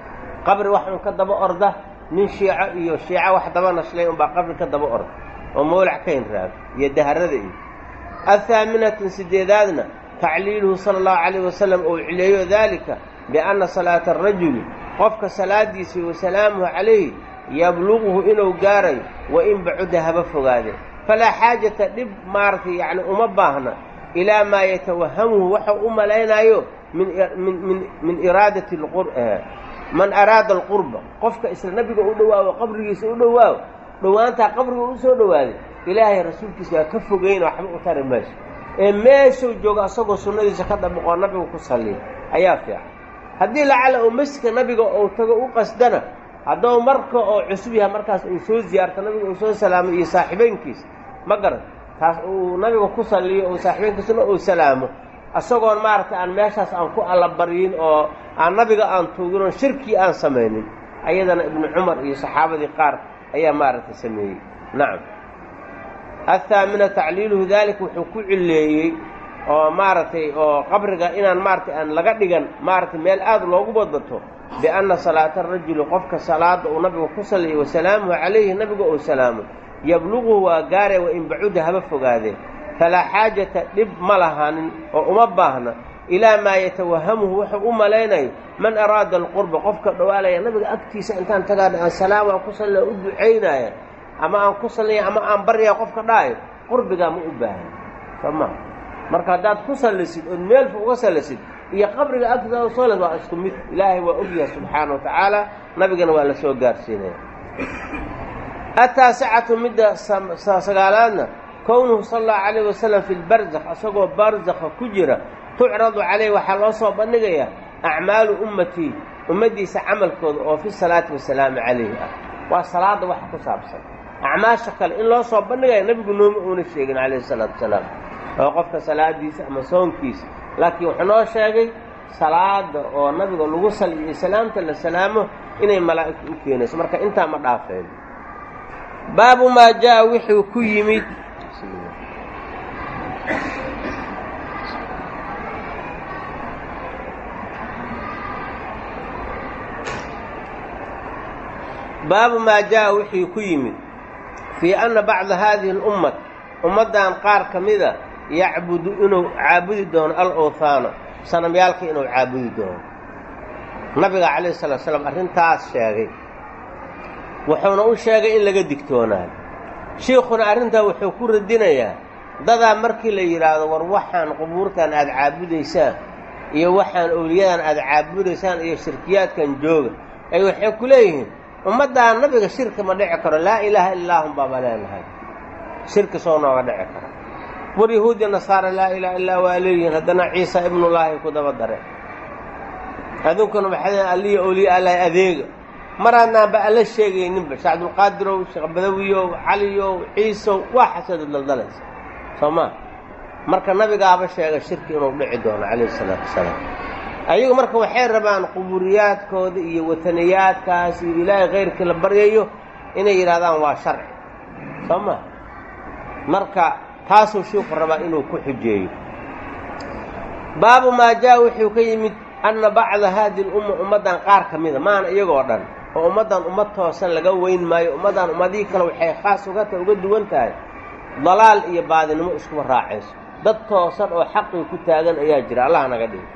qabri wax un ka daba orda nin shiico iyo shiico wax daba nashlay unbaa qabri ka daba orda oo mawlac ka hinraado iyo daharada iyo. Athaaminatan sideedaadna tacliiluhu sala allahu calayh wasalam ou cileeyo daalika bianna salaata arajuli qofka salaadiisa wa salaamuhu calayhi yabluquhu inuu gaarayo wa in bacuda haba fogaadee falaa xaajata dhib maaragtay yacni uma baahna ilaa maa yatawahamuhu waxau u malaynaayo min min iraadati man araada alqurba qofka isla nabiga u dhowaawo qabrigiisa u dhowaawo dhowaantaa qabriga u soo dhowaaday ilaahay rasuulkiisa waa ka fogeyna waxba u tari mayso ee meeshuu joogo asagoo sunnadiisa ka dabaqoo nabiga ku salliya ayaa fiican haddii lacala uu masjidka nabiga uu tago u qasdana haddou marka oo cusub yahay markaas uu soo ziyaarto nabiga uu soo salaamo iyo saaxiibeynkiisa ma garan. Taas uu nabiga ku salliyo oo saaxiibeynkiisuna uu salaamo. Isagoon maaragtay aan meeshaas aan ku allabaryin oo aan nabiga aan tuugin oon shirkii aan samaynin ayadana ibnu cumar iyo saxaabadii qaar ayaa maaragtay sameeyey. Nacam athaamina tacliiluhu daalika wuxuu ku cileeyey oo maaragtay oo qabriga inaan maaragtay aan laga dhigan maaragtay meel aad loogu badbato bianna salaata arajuli qofka salaada uu nabiga ku salliyo wasalaamuhu calayhi nabiga uu salaamo yabluquhu waa gaaree wa in bacuda haba fogaadee falaa xaajata dhib ma lahanin oo uma baahna. Ilaa maa yatawahamuhu wuxuu u malaynayo man araada alqurba qofka dhowaalaya nabiga agtiisa intaan tagaana aan salaam aan ku salliya u ducaynaya ama aan ku salliya ama aan baryaya qofka dhaayo qurbigaa ma u baahan. Soo marka haddaad ku sallisid ood meelfa uga sallisid iyo qabriga agtiisa soo les waa isku mid. Ilaahay waa ogyahay subxaana wa tacaala. Nabigana waa la soo gaarsiinaya. Ataasicatu midda sagaalaadna kownuhu sala allahu calayh wasalam fi lbarzakh isagoo barzakha ku jira tucradu calayh waxaa loo soo bandhigayaa acmaalu ummatii ummaddiisa camalkooda oo fi salaati wasalaamu calayhi ah. Waa salaadda waxa ku saabsan. Acmaasha kale in loo soo bandhigaya nebigu nooma uuna sheegin calayhi salaatu wasalaam oo qofka salaadiisa ama soonkiisa. Laakiin wuxuu noo sheegay salaada oo nabiga lagu saliyo salaamta la salaamo inay malaa'igtu u keenayso. Marka intaa ma dhaafeen. Baabu maa jaa wuxuu ku yimid. Baabu maa jaa wixii ku yimid. Fii anna bacda haadihi اlummad ummaddan qaar ka mida yacbudu inuu caabudi doono al-owhaano sanamyaalka inuu caabudi doono. Nabiga calayh salatu slam arrintaas sheegay. Wuxuuna u sheegay in laga digtoonaayo shiikhuna arrintaa wuxuu ku radinayaa dadaa markii la yidhaahdo war waxaan qubuurtan aad caabudaysaan iyo waxaan owliyadan aad caabudaysaan iyo shirkiyaadkan jooga. Ay waxay ku leeyihiin ummaddan nabiga shirki ma dhici karo laa ilaaha ilaahum baaba leenahay. Shirki soo nooga dhici karo war yahuudiya nasaara laa ilaha illaa waa leeyihiin haddana ciisa ibnullaahi ku daba dare adunkuna waxay alliya owliya allahi adeega. Maraadnaanba alla sheegayninba sheekh cabdulqaadirow sheekh badawiyow caliyow ciisow waa xasada daldalaysa soo maa marka nabigaaba sheega shirki inuu dhici doono calayhi salaatu wasalaam. Ayagu marka waxay rabaan quburiyaadkooda iyo wataniyaadkaas iyo ilaahay khayrkii la baryayo inay yidhahdaan waa sharci. Soo maa marka taasuu shiiku rabaa inuu ku xujeeyo baabu maa jaa wuxuu ka yimid anna bacda haadihi lumma ummaddan qaar ka mida maana iyagoo dhan oo ummaddan ummad toosan laga weyn maayo ummaddan ummadihii kale waxay khaas ugata uga duwan tahay dalaal iyo baadinimo iskuba raacayso. Dad toosan oo xaqii ku taagan ayaa jira allah naga dhigi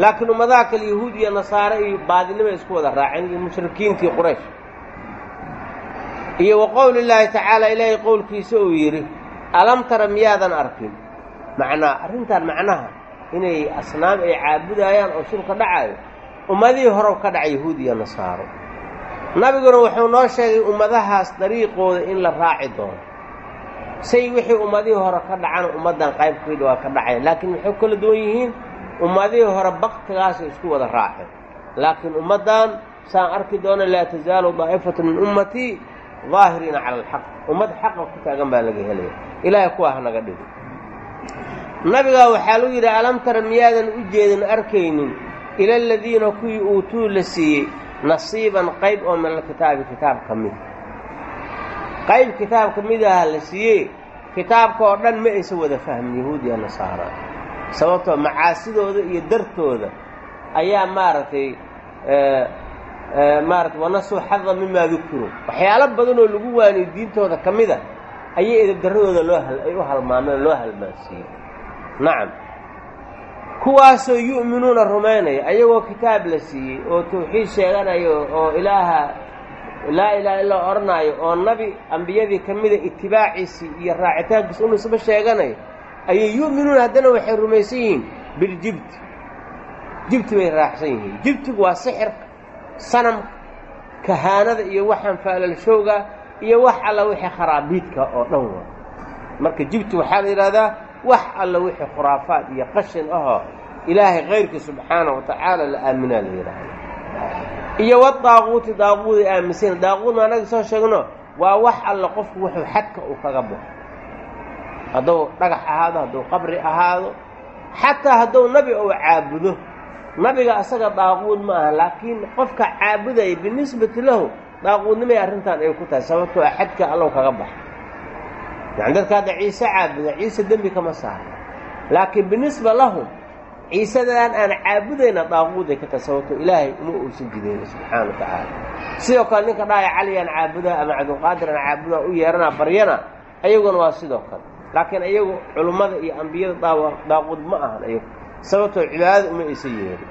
laakiin ummadaha kale yahuud iyo nasaare iyo baadinimo isku wada raaceen iyo mushrikiintii quraysh. Iyo wa qowli llaahi tacaala ilaahay qowlkiisa uu yidhi alam tara miyaadan arkin? Macnaa arrintan macnaha inay asnaam ay caabudayaan oo shirka dhacayo ummadihii horow ka dhaca yahuud iyo nasaaro. Nabiguna wuxuu noo sheegay ummadahaas dariiqooda in la raaci doono. Say wixii ummadihii hore ka dhacana ummaddan qaybkeeda waa ka dhacaya laakiin waxay kala duwan yihiin? Ummadihii hore baktigaasay isku wada raaceen. Laakiin ummaddan saan arki doona laa tasaalu daa'ifatu min ummatii daahiriina cala alxaq ummad xaqa ku taagan baa laga helaya ilaahay kuwaa ha naga dhigo. Nabigaa waxaa lagu yidhi alam tara miyaadan u jeedin arkaynin ila aladiina kuwii uutuu la siiyey nasiiban qayb oo min alkitaabi kitaab ka mid qayb kitaab ka mid aha la siiyey kitaabka oo dhan ma aysan wada fahmin yahuud iyo nasaara. Sababtoo macaasidooda iyo dartooda ayaa maaragtay maaratay wanasuu xada mimaa dukiruu. Waxyaalo badanoo lagu waaniyo diintooda ka mida ayay edabdarradooda loo ay u halmaameen loo halmaansiiyey nacam. Kuwaasoo yu'minuuna rumaynaya ayagoo kitaab la siiyey oo tawxiid sheeganayo oo ilaaha laa ilaaha illaa odhanaayo oo nabi ambiyadii ka mida itibaaciisii iyo raacitaankiisa unu isba sheeganayo ayay yu'minuuna haddana waxay rumaysan yihiin biljibti jibti bay raacsan yihiin. Jibtigu waa sixirka sanamka kahaanada iyo waxaan faalalshowga iyo wax alla wixii kharaabiidka oo dhan waa marka jibti waxaa la yidhahdaa wax alla wixii khuraafaad iyo qashin ahoo ilaahay kayrkii subxaana wa tacaala la aaminaa la yidhaahda iyo wa daaquuti daaquuday aaminsan daaquudna annaga soo sheegno? Waa wax alla qofku wuxuu xadka uu kaga baxo. Hadduu dhagax ahaado hadduu qabri ahaado xataa hadduu nabi ou caabudo. Nabiga asaga daaquud ma aha laakiin qofka caabudaya binisbati lahu daaquudnimay arrintan ay ku tahay sababtoo a xadka allow kaga baxa. Yani dadka hadda ciise caabuda ciise dembi kama saara laakiin binisba lahum ciisadaan aan caabudayna daaquuday ka tahay sababtoo ilaahay uma uusan jidayna subxaana wa tacaala sidoo kale ninka dhahaya caliyaan caabudaa ama cabdulqaadir aan caabudaa u yeeranaa baryana ayaguna waa sidoo kale. Laakiin iyagu culummada iyo ambiyada daaquud ma ahan ayagu. Sababtoo cibaadada uma aysan yeerin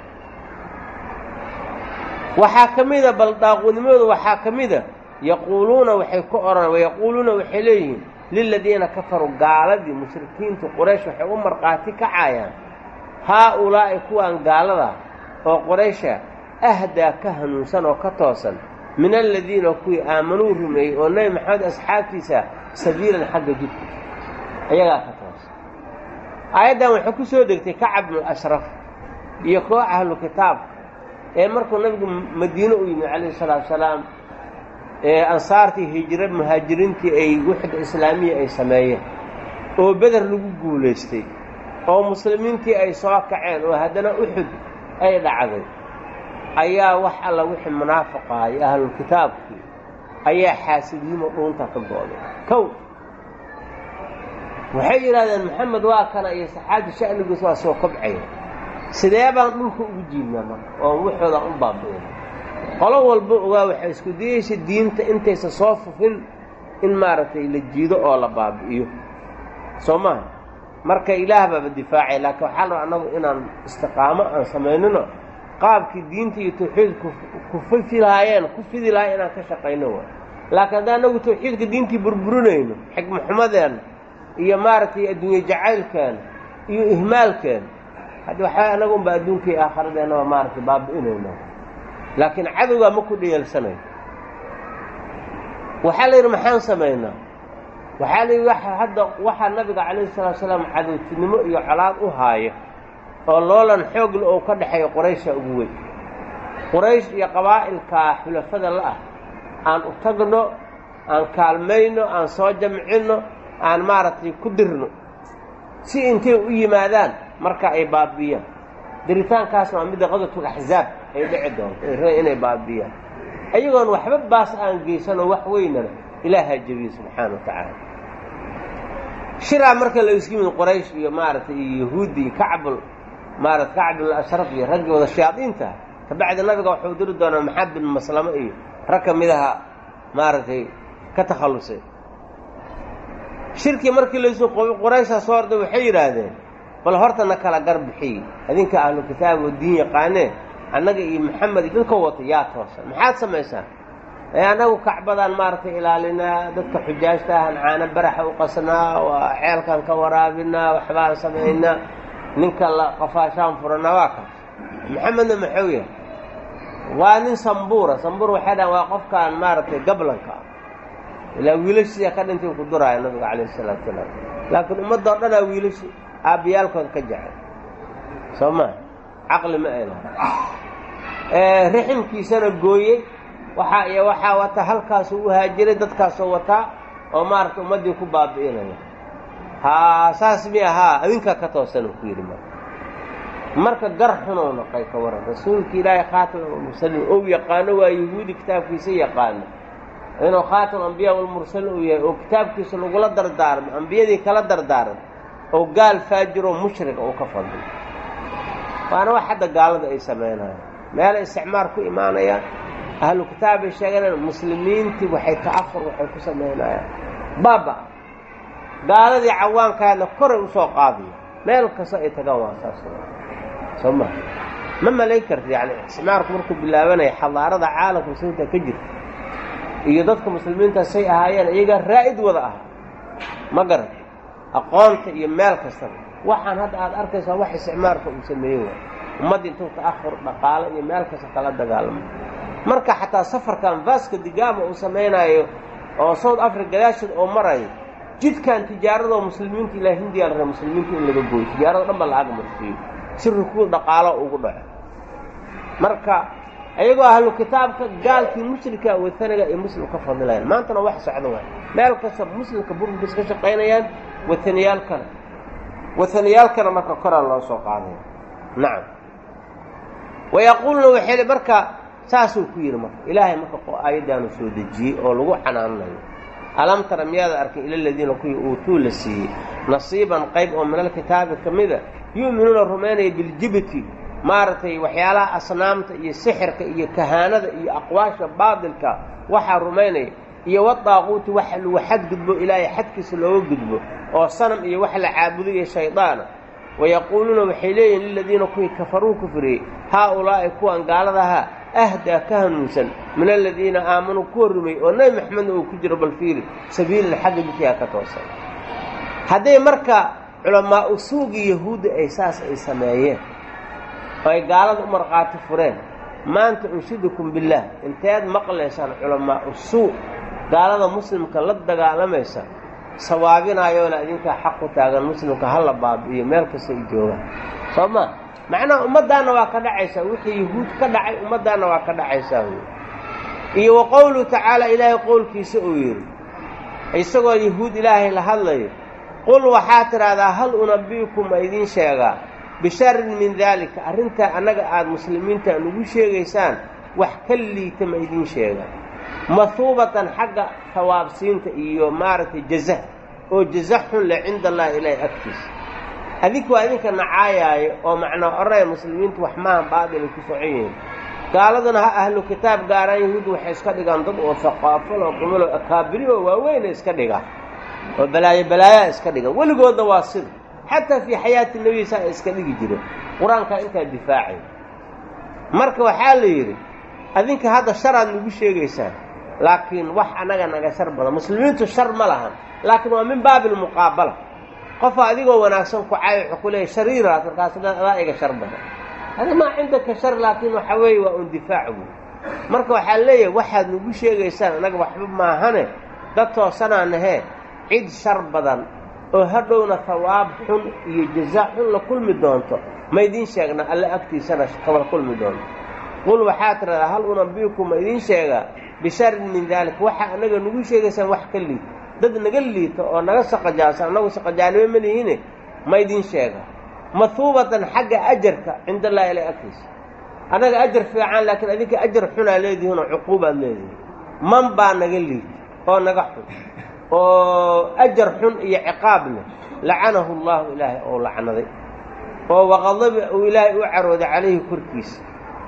waxaa ka mida bal daaquudnimadooda waxaa ka mida. Yaquuluuna waxay ku odhan wayaquuluuna waxay leeyihiin liladiina kafaruu gaaladii mushrikiintu qoraysh waxay u markhaati kacayaan. Haa-ulaa'i kuwaan gaalada oo qoraysha ahdaa ka hanuunsan oo ka toosan. Min aladiina kuwii aamanuu rumeeyey oo nebi maxamed asxaabtiisa sabiilan xagga jidka. Ayagaa ka toosan. Aayaddan waxay ku soo degtay kacab bnu ashraf iyo koo ahlu kitaabka ee markuu nabigu madiine u yimid calayhi salaatu salaam ee ansaartii hijira muhaajiriintii ay wuxda islaamiya ay sameeyeen oo beder lagu guulaystay oo muslimiintii ay soo kaceen oo haddana uxud ay dhacday ayaa wax alla wixii munaafiqaha iyo ahlulkitaabkii ayaa xaasidnimo dhuunta ka go-day. Kow waxay yidhahdeen maxamed waa kana iyo saxaabti sha'nigiis waa soo kobcaya sidee baan dhulka ugu jiidnaa marka? Oon waxooda u baabi'ina qolo walba ogaa waxay isku dayaysa diinta intaysa soo fufin in maaragtay la jiido oo la baabi'iyo. Soo maha marka ilaah baaba difaacay laakiin waxaa laba annagu inaan istiqaamo aan samaynino qaabkii diinta iyo tawxiidku ku fifi lahaayeen ku fidi lahay inaan ka shaqayno waay laakiin haddaan anagu tawxiidka diintii burburinayno xikma xumadeenna iyo maaragtay adduunye jacaylkeena iyo ihmaalkeena waxaa anaga unba adduunka iyo aakhiradeenaba maaragtay baabi'inayno laakiin cadowgaa ma ku dheyeelsanayo waxaa la yidhi maxaan samaynaa waxaa la yidhi hadda waxaa nabiga calayhi salatu salaam cadowtinimo iyo colaad u haaya oo loolan xoogle oo ka dhexeeya quraysha ugu weyn. Quraysh iyo qabaa'ilkaa xulafada la ah aan u tagno aan kaalmayno aan soo jamcinno aan maaragtay ku dirno si intay u yimaadaan marka ay baabi'iyaan diritaankaasna waa midda qadatul axzaab ay dhici doonto ay inay baabi'iyaan ayagoon waxba baas aan geysanoo wax weynana ilaahaa jebiye subxaana wa tacaala. Shiraa marka la isku yimid quraysh iyo maaragtay iyo yahuuddi iyo kacbul maarata kacbul ashraf iyo raggii wada shayaadiinta kabacdi nabiga waxuu diri doonaa maxamed bin maslamo iyo rag ka mid aha maaragtay ka takhallusay. Shirkii markii laysu qurayshaa soo orday waxay yidhaahdeen bal hortana kala gar adinka ahlu kitaab oo diin yaqaanee annaga iyo maxamed iyo wata yaa toosan. Maxaad samaysaan ee annagu kacbadaan maaragtay ilaalinaa dadka xujaajta ahan caano baraxa u qasnaa waa ceelkan ka waraabinaa waxbaan samaynaa ninka la qafaashaan furanaa waa kaas maxamedna maxuu yahay. Waa nin sambuura. Sambuur waxay dhahan waa qofkaan maaragtay gablanka. Ilaa wiilashiia ka dhintay ku duraayo nabiga calayhi isalaatu salaam. Laakiin ummadda o dhanaa wiilashi aabbiyaalkood ka jecel. Soo maa caqli ma ay laha riximkiisana gooyey waxaa iyo waxaa wata halkaasuu u haajiray dadkaasoo wataa oo maaragtay ummaddii ku baabi'inaya. Haa saas mi ahaa adinkaa ka toosanuu ku yidhi marka marka gar xunow naqay ka waran rasuulka ilaahay khaatam almursaliin ou yaqaano waa yahuudi kitaabkiisa yaqaano. Inuu khaatam ambiyaa walmursaliin uu yahay oo kitaabkiisa lagula dardaarmay ambiyadii kala dardaaran oo gaal faajiroo mushriga uu ka fadlay waana wax hadda gaalada ay samaynayaan meela isticmaar ku imaanayaan. Ahlu kitaab ay sheeganayaan muslimiintii waxay ta'afur waxay ku samaynayaan baaba gaaladii cawaankaadna koray u soo qaadiya. Meel kasta ay tagaan waa saas. Soo ma. Ma malayn karti yani isticmaarku markuu bilaabanaya xadaarada caalamka muslimiinta ka jirta iyo dadka muslimiinta say ahaayeen iyagaa raa'id wada ah ma garan aqoonta iyo meel kastaba waxaan hadda aad arkaysaa wax isticmaarka uu sameeyey waay ummadda intuu ta'ahur dhaqaale iyo meel kasta kala dagaalamo. Marka xataa safarkan vaska digama uu samaynaayo oo south africa gadaasheed oo marayo jidkan tijaaradoo muslimiinta ilaa hindiya la muslimiinta in laga gooyo. Tijaarado dhan ba la-ag marsiiyo. Si rukuud dhaqaalo ugu dhaco. Marka ayagoo ahlu kitaabka gaalkii mushrika wataniga ay muslim ka fadilayaan maantana wax socdo waay. Meel kasta muslimka burburis ka shaqaynayaan wataniyaalkana wataniyaalkana marka koraa loo soo qaadaya nacam. Wayaquuluna waxay marka saasuu ku yidhi marka ilaahay marka aayaddaanu soo dejiyey oo lagu canaananayo alam tara miyaada arkin ila aladiina kuwii uutuu la siiyey? Nasiiban qayb oo min alkitaabi ka mida yu'minuuna rumaynaya biljibti maaragtay waxyaalaha asnaamta iyo sixirka iyo kahaanada iyo aqwaasha baadilka waxaa rumaynaya iyo wadaaquuti wax lagu xadgudbo ilaahay xadkiisa looga gudbo oo sanam iyo wax la caabudo iyo shaydaana wayaquuluuna waxay leeyihiin liladiina kuwii kafaruu kufriyey haa-ulaa'i kuwan gaaladahaa ahdaa ka hanuunsan min aladiina aamanuu kuwa rumey oo nebi maxamedna uu ku jiro balfiiri sabiilan xagga jidkiyaa ka toosan. Hadday marka culamaa usuugii yahuudda ay saas ay sameeyeen ay gaalada u markhaati fureen. Maanta unshidukum billaah inteed maqlaysaan culamaa usuu. Gaalada muslimka la dagaalamaysa sawaabinaayoona idinkaa xaq ku taagan muslimka hala baabi'iyo meel kasta ay joogaan. Soo maa macnaha ummaddaanna waa ka dhacaysaa. Wixii yahuud ka dhacay ummaddaanna waa ka dhacaysaa wy iyo wa qowluhu tacaala ilaahay qowlkiisa uu yidhi. Isagoo yahuud ilaahay la hadlayo qul waxaa tidhaahdaa hal unabi'ukum ma idiin sheegaa bisharin min daalika arrintaa annaga aada muslimiinta nugu sheegaysaan wax ka liita ma idiin sheegaa mahuubatan xagga hawaabsiinta iyo maaragtay jaza oo jaza xun leh cinda allahi ilaahi agtiisa adinku waa idinka nacaayaayo oo macnaa oranaya muslimiintu wax maahan baadilay ku socon yihiin gaaladuna ha ahlu kitaab gaaraan yahuuddu waxay iska dhigaan dad oo haqaafal oo qumalo akaabiri oo waaweyna iska dhigaan oo balaayo balaayaa iska dhigan weligoodna waa sida xataa fii xayaati nebigiisa ay iska dhigi jireen qur'aankaa intaa difaacay marka waxaa la yidhi adinka hadda sharaad nagu sheegaysaan laakiin wax annaga naga shar badan. Muslimiintu shar ma lahan laakiin waa min baabi lmuqaabala qofa adigoo wanaagsan ku caayo wuxuu ku leeyahy shariiraas markaas adaa iga shar badan. Hada maa cindaka shar laakiin waxa weeye waa un difaac wey marka waxaa leeyahay waxaad nagu sheegaysaan annaga waxba maahane dad toosanaa nahee cid shar badan oo hadhowna hawaab xun iyo jazaa xun la kulmi doonto ma idiin sheegna alle agtiisana kala kulmi doonto. Qul waxaa tidhahdaa hal unabiikum ma idiin sheegaa? Bisharin min daalika waxaa annaga nagu sheegaysaan wax ka liita. Dad naga liita oo naga saqajaasa annagu saqajaanimo ma lihine? Ma idiin sheega mahuubatan xagga ajarka cinda allahi ila agtiisa. Annaga ajar fiican laakiin adinka ajar xunaa leedihiin oo cuquubaad leedihiin. Man baa naga liita oo naga xun oo ajar xun iyo ciqaab leh lacanahu allahu ilaahay oo lacnaday oo waqadabi uu ilaahay u carooday calayhi korkiisa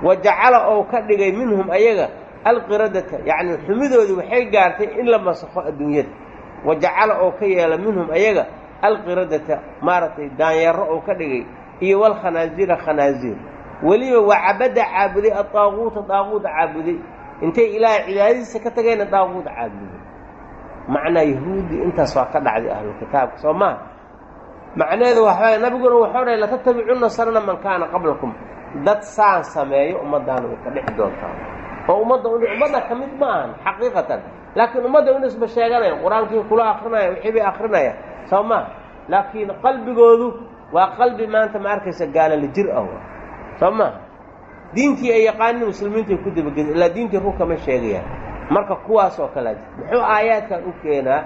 wa jacala ou ka dhigay minhum ayaga alqiradata yacni xumidoodii waxay gaartay in la masakho adduunyada wa jacala oo ka yeela minhum ayaga alqiradata maaragtay daanyaro oo ka dhigay iyo walkhanaasiira khanaasiir weliba waa cabadda caabuday adaaquuta daaquuda caabuday intay ilaahay cibaadadiisa ka tageenna daaquuda caabuday macnaa yahuudi intaas waa ka dhacday ahlu kitaabka soo maaha macnaheedu waxawaay nabiguna wuxuu dhahay latattabicunna sanana man kaana qablakum. Dad saan sameeyo ummaddaana way ka dhixi doontaa. Oo ummadda ummadda ka ma ahan xaqiiqatan. Laakiin ummadda inisba sheeganaya qur'aankii kula akrinaya wixii bay akrinaya soo maha laakiin qalbigoodu waa qalbi maanta ma arkaysa gaalala jir ah soo maha diintii ay yaqaanin muslimiintu ku dabagedi ilaa diintii runka ma sheegayaan marka kuwaas oo kalea jir muxuu aayaadkan u keenaa?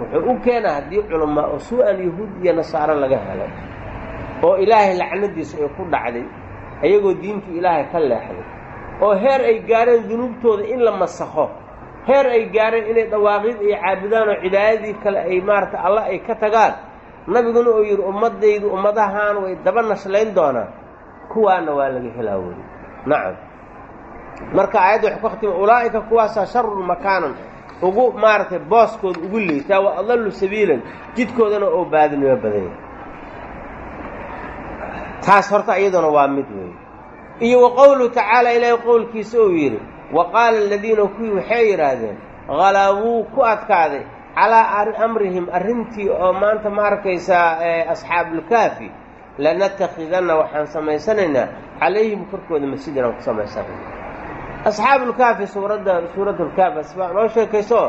Wuxuu u keenaa haddii culamaa oo su'an yahuud iyo nasaaro laga helay oo ilaahay lacnadiisa ay ku dhacday ayagoo diintii ilaahay ka leexday oo heer ay gaareen dunuubtooda in la masakho heer ay gaareen inay dhawaaqid ay caabudaan oo cibaadadii kale ay maaragtay alla ay ka tagaan nabiguna uu yidhi ummaddaydu ummadahaan way daba nashlayn doonaan. Kuwaana waa laga helaa weli. Nacam marka aayadda waxay ku khatima ulaa'ika kuwaasaa sharun makaanan. Ugu maaragtay booskooda ugu liitaa wa adallu sabiilan jidkoodana oo baadinimo badan yahay taas horta iyaduna waa mid weeye iyo wa qowluhu tacaala ilaahay qowlkiisa uu yidhi wa qaala aladiina kuwii waxay yidhaahdeen halabuu ku adkaaday calaa amrihim arrintii oo maanta ma arkaysaa asxaabulkaafi lanatakidanna waxaan samaysanaynaa calayhim korkooda masjidan ku samaysanayna asxaabulkaafi suuradda suuratulkaafi asbaa noo sheekayso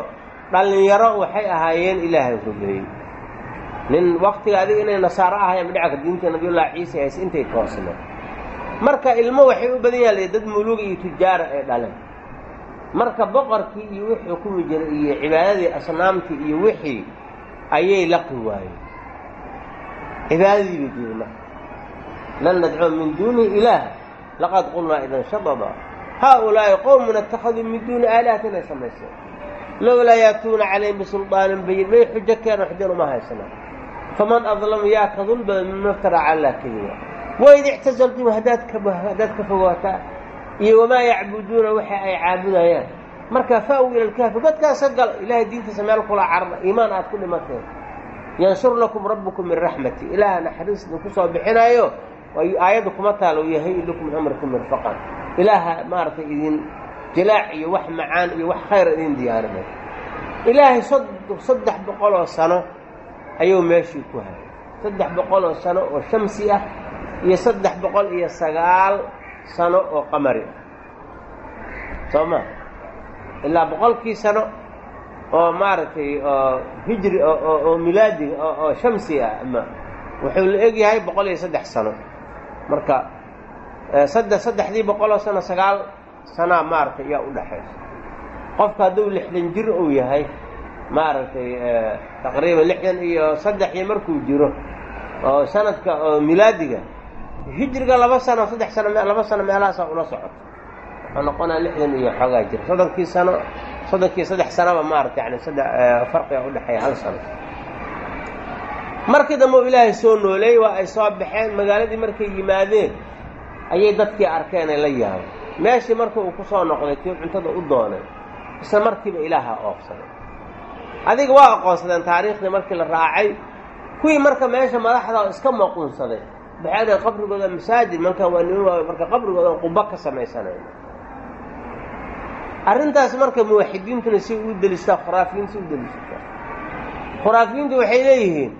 dhallinyaro waxay ahaayeen ilaahay rumeeyey. Nin waktiga adiga inay nasaaro ahaayeen madhacka diinta nabiyullahi ciisa hayse intay toosneen marka ilmo waxay u badan yaha dad muluga iyo tujaara ay dhaleen. Marka boqorkii iyo wixii xukumi jiray iyo cibaadadii asnaamtii iyo wixii ayay laqi waayeen. Cibaadadii bay jiray marka lan nadcuu min duunihi ilaaha laqad qulnaa idan shadada haa-ulaa'i qowmun attakhaduu min duuni aalihatin ay samayseen lowlaa yaatuuna calayhim bisulطaanin bayin may xujo keena xujana uma haysanaa faman adlamu yaa ka dul badan mima iftara cala allah kadiba waid ictasaltum haddaad ka fogaataa iyo wamaa yacbuduuna waxa ay caabudayaan marka fa-w ila lkaafi godkaasa gala ilaahay diintiisa meel kula carda iimaan aad ku dhimateen yanshur lakum rabbukum min raxmati ilaaha naxariis idinku soo bixinaayo aayadda kuma taalo yahay lakum min amrikum mirfaqan. Ilaaha maaragtay idin jilaac iyo wax macaan iyo wax khayra idin diyaarinay ilaahay saddex boqol oo sano ayuu meeshii ku hayay. Saddex boqol oo sano oo shamsi ah iyo saddex boqol iyo sagaal sano oo qamari ah. Soo ma? Ilaa boqolkii sano oo maaragtay oo hijri oo milaadiga oo shamsi ah ama wuxuu la egyahay boqol iyo saddex sano marka saddex saddexdii boqoloo sano sagaal sanaa maaragtay iyaa udhaxaysa qofka hadduu lixdan jir uu yahay maaragtay taqriiban lixdan iyo saddex iyo markuu jiro oo sanadka oo milaadiga hijriga laba sano saddex sano laba sano meelahaasaa ula socoto wuxuu noqonaa lixdan iyo xoogaa jira soddonkii sano soddonkii saddex sanaba maarata yani saddex farqiga udhexeeya hal sano markii dambe u ilaahay soo nooleeyey waa ay soo baxeen magaaladii markay yimaadeen ayay dadkii arkeen ay la yaabay meeshii marka uu ku soo noqday kii cuntada u doonay isla markiiba ilaaha oofsaday. Adiga waa aqoonsadeen taariikhdii markii la raacay kuwii marka meesha madaxda iska maquunsaday dhahen qabrigooda masaajid mankan waa niman waawe marka qabrigooda quba ka samaysanayna arrintaas marka muwaxidiintuna si u delistaa khuraafiyiin si u delisata khuraafiyiintu waxay leeyihiin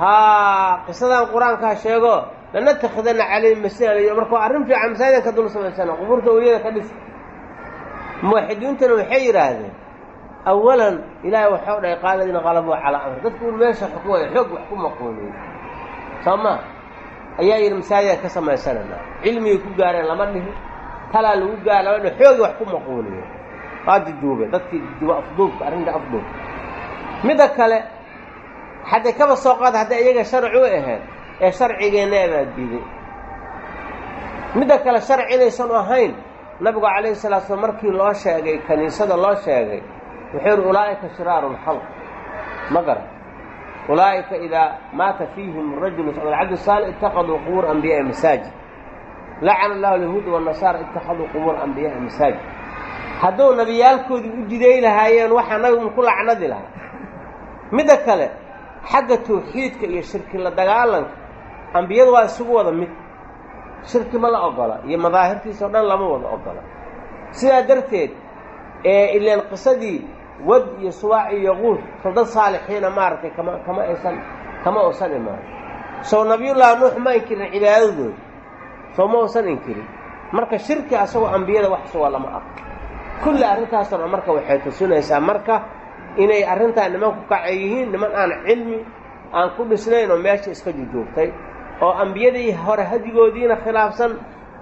haa qisadan qur'aankaa sheego. Lanatakidana caleyhi masjida la marka waa arrin fiican masaajidan dul samaysana qubuurta weliyada ka dhisa muwaxidiintuna waxay yidhaahdeen awalan ilaahay waxau dhahay qaala ladiina qalabuu calaa amr dadku un meesha xukumaya xoog wax ku maquuniyo soo ma ayaa yidhi masaajidaan ka samaysanayna. Cilmigay ku gaareen lama dhihin talaa lagu gaar lama dhihin xoogi wax ku maquuniyo waa jujuubeen dadkii jujuuba afduubka arrinta afduubka. Midda kale hadday kaba soo qaada hadday iyaga sharci u ahayd ee sharcigeenna baa diiday. Midda kale sharci inaysan ahayn nabigu calayhi salatu slam markii loo sheegay kaniisada loo sheegay wuxuu yidhi ulaa'ika shiraaru lkhalq ma garan ulaa'ika idaa maata fiihim rajulu cabdu saali ittakaduu qubuur anbiyaai masaajid. Lacana allahu alyahuuda waannasaara ittakhaduu qubuur anbiyaai masaajid. Hadduu nabiyaalkoodii u jiday lahaayeen waxaa nabigu ku lacnadi lahaa. Midda kale xagga tawxiidka iyo shirki la dagaalanka ambiyadu waa isugu wada mid. Shirki ma la ogola iyo madaahirtiisa o dhan lama wada ogola. Sidaa darteed ee ileen qisadii wad iyo suwaac iyo yaquud soo dad saalixiina maaragtay kama kama aysan kama uusan imaan soo nabiyullaahi nuux ma inkirin cibaadadooda. Soo ma uusan inkirin marka shirki asagoo ambiyada wax suga lama aqo kulli arrintaasoo dhan marka waxay tusinaysaa marka inay arrintaa nimanku kacay yihiin niman aan cilmi aan ku dhisnayn oo meesha iska jujuubtay oo ambiyadii hore hadigoodiina khilaafsan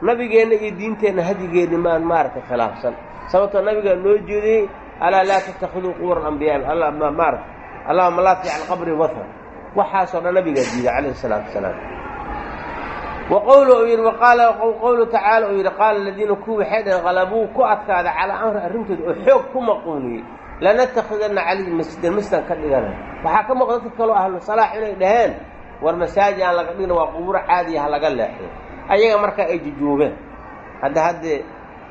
nabigeenna iyo diinteenna hadigeedni maan maaragtay khilaafsan. Sababtoo nabigaa noo jeediyey alaa laa tattakhiduu qubuura ambiyaa maarata allahuma laa tajcal qabri wathan waxaasoo dhan nabigaa diiday calayhi isalaatu wasalaam wa qowlu uu yidhi waqaala qowlu tacaala uu yidhi qaala aladiina kuwi waxay dhaheen qalabuu ku adkaada calaa amri arrintooda oo xoog ku maquuniyey lanatakidanna calayhi masjidan masjidan ka dhigana waxaa ka muuqda dadka kaloo ahlu salaax inay dhaheen war masaajid aan laga dhigna waa qubuuro caadiya ha laga leexdo ayaga markaa ay jujuubeen hadda haddee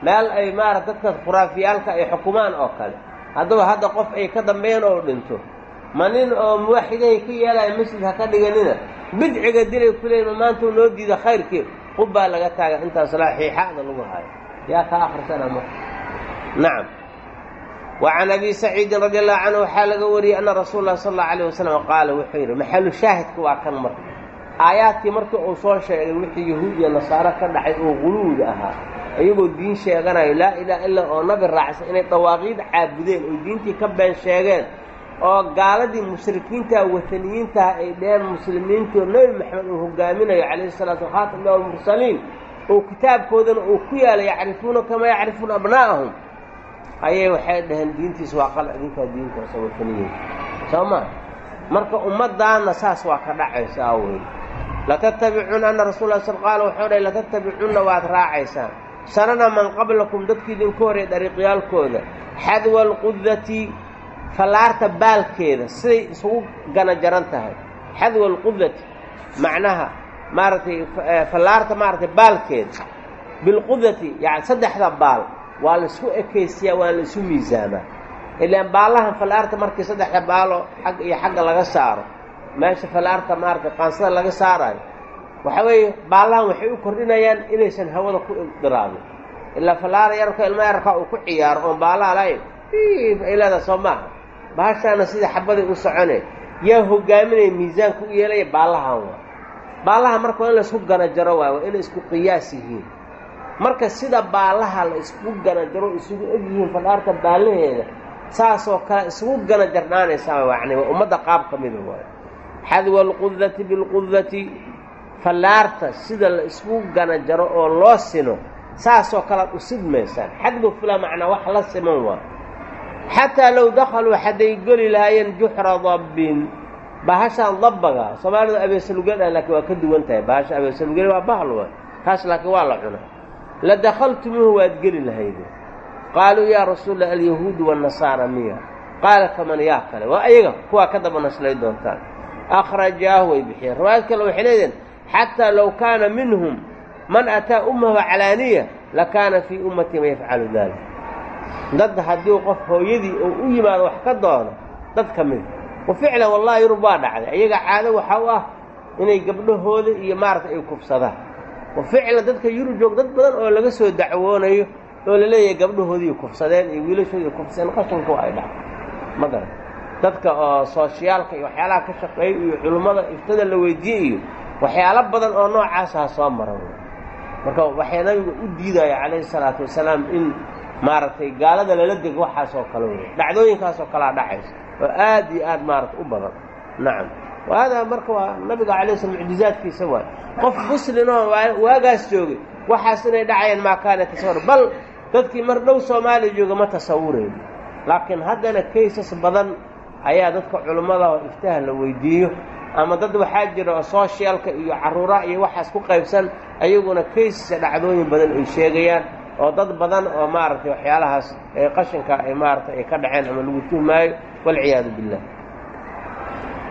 meel ay maarata dadka khuraafiyaalka ay xukumaan oo kale haddaba hadda qof ay ka dambeeyeen oo dhinto ma nin oo muwaxidahay ka yeelaya masjid ha ka dhiganina bidciga dilay ku leeyiin ma maanta u noo diida khayrkii qubbaa laga taaga intaas laa xiixaada lagu hayo yaa ka akhrisana marka nacam wa can abi saciidin radi allahu canhu waxaa laga wariyey anna rasuul lahi sala allau alayh wasalam qaala wuxuu yidhi maxalu shaahidka waa kan marka. Aayaadkii markii uu soo sheegay wixii yahuud iyo nasaaro ka dhacay oo guluwda ahaa iyagoo diin sheeganayo laa ilaaha illa oo nabi raacsan inay dawaaqiid caabudeen oo diintii ka been sheegeen oo gaaladii mushrikiintaha wataniyiintaha ay dheheen muslimiintii oo nebi maxamed uu hogaaminayo calayhi khaatam lah almursaliin oo kitaabkoodana uu ku yaalla yacrifuuna kamaa yacrifuuna abnaa'ahum ayay waxay dhaheen diintiisa waa qal idinkaa diinkaasa wataniyiin soo maa marka ummaddaana saas waa ka dhacaysa awey latatabicuna anna rasul la sl qaala wuxuu dhahay latatabicunna waad raacaysaan. Sanana man qablakum dadkii idinku horey dariiqyaalkooda. Xadwa alqudati fallaarta baalkeeda siday isugu gana jaran tahay. Xadwa alqudati macnaha maaragtay fallaarta maaragtay baalkeeda. Bilqudati yani saddexda baal waa la isku ekaysiyaa waa la isu miisaamaa. Ilaan baallahan fallaarta markii saddexda baalo xag iyo xagga laga saaro meesha fallaarta maaragtay qaansada laga saarayo waxa weeye baallahan waxay u kordhinayaan inaysan hawada ku indiraabin ilaa fallaara yarka ilma yarkaa uu ku ciyaaro oon baallaha lahayn ay leedaha soo maaha bahashaana sida xabaday u socone yaa hogaaminaya miisaanka u yeelaya baallahan waa. Baallaha marka waa in la isku gana jaro waay waa inay isku qiyaas yihiin marka sida baallaha la isku gana jaro isugu eg yihiin fallaarta baallaheeda saasoo kale isugu gana jarnaanaysaa yani waa ummadda qaab ka mida waay xadwa alqudati bilqudati fallaarta sida la isku gana jaro oo loo sino saasoo kalead u sidmaysaan. Xadwa fula macnaa wax la siman waa. Xataa low dakhaluu hadday geli lahaayeen juxra dabbin bahashaan dabbaga soomaalida abeesalugel ah laakiin waa ka duwan tahay bahasha abeesalugel waa bahal waay taas laakiin waa la cuna la dakhaltumuuhu waad geli lahayde qaaluu yaa rasuulallah alyahuudu waannasaara miya. Qaala kaman yaa kale? Waa ayaga kuwaa ka daba naslay doontaan. Akhrajaahu way bixiyeen. Riwaayad kale waxay leeyihiin xataa low kaana minhum man ataa ummahu calaaniya lakaana fii ummati man yafcalu dalik dad haddii qof hooyadii uu u yimaado wax ka doono dad ka mida wa ficlan wallahi yurub waa dhacday. Ayaga caado waxaa u ah inay gabdhahooda iyo maaragtay ay kufsadaan wa ficlan dadka yurub joog dad badan oo laga soo dacwoonayo oo la leeyahay gabdhahoodii kufsadeen iyo wiilashoodii kufsadeen qashinka ay dhacday ma garan. Dadka oo sooshiyaalka iyo waxyaalaha ka shaqeeya iyo culummada iftada la weydiiyey iyo waxyaalo badan oo noocaasaha soo mara marka waxay nabigu u diidaya calayhi salaatu wasalaam in maaragtay gaalada lala dego waxaas oo kale wey dhacdooyinkaas oo kalea dhacaysa oo aad iyo aad maaragta u badan. Nacam haadaa marka waa nabiga alay slam mucjizaadkiisa waay qof muslin oo waagaas joogay waxaas inay dhacayaan maa kaana tasawur bal dadkii mar dhow soomaaliya jooga ma tasawurayn laakiin haddana kaysas badan ayaa dadka culummada oo iftaha la weydiiyo ama dad waxaa jira oo sooshyaalka iyo carruuraha iyo waxaas ku qaybsan ayaguna kaysasa dhacdooyin badan ay sheegayaan oo dad badan oo maaragtay waxyaalahaas ee qashinka ay maaragtay ay ka dhaceen ama lagu tuhmaayo walciyaadu billah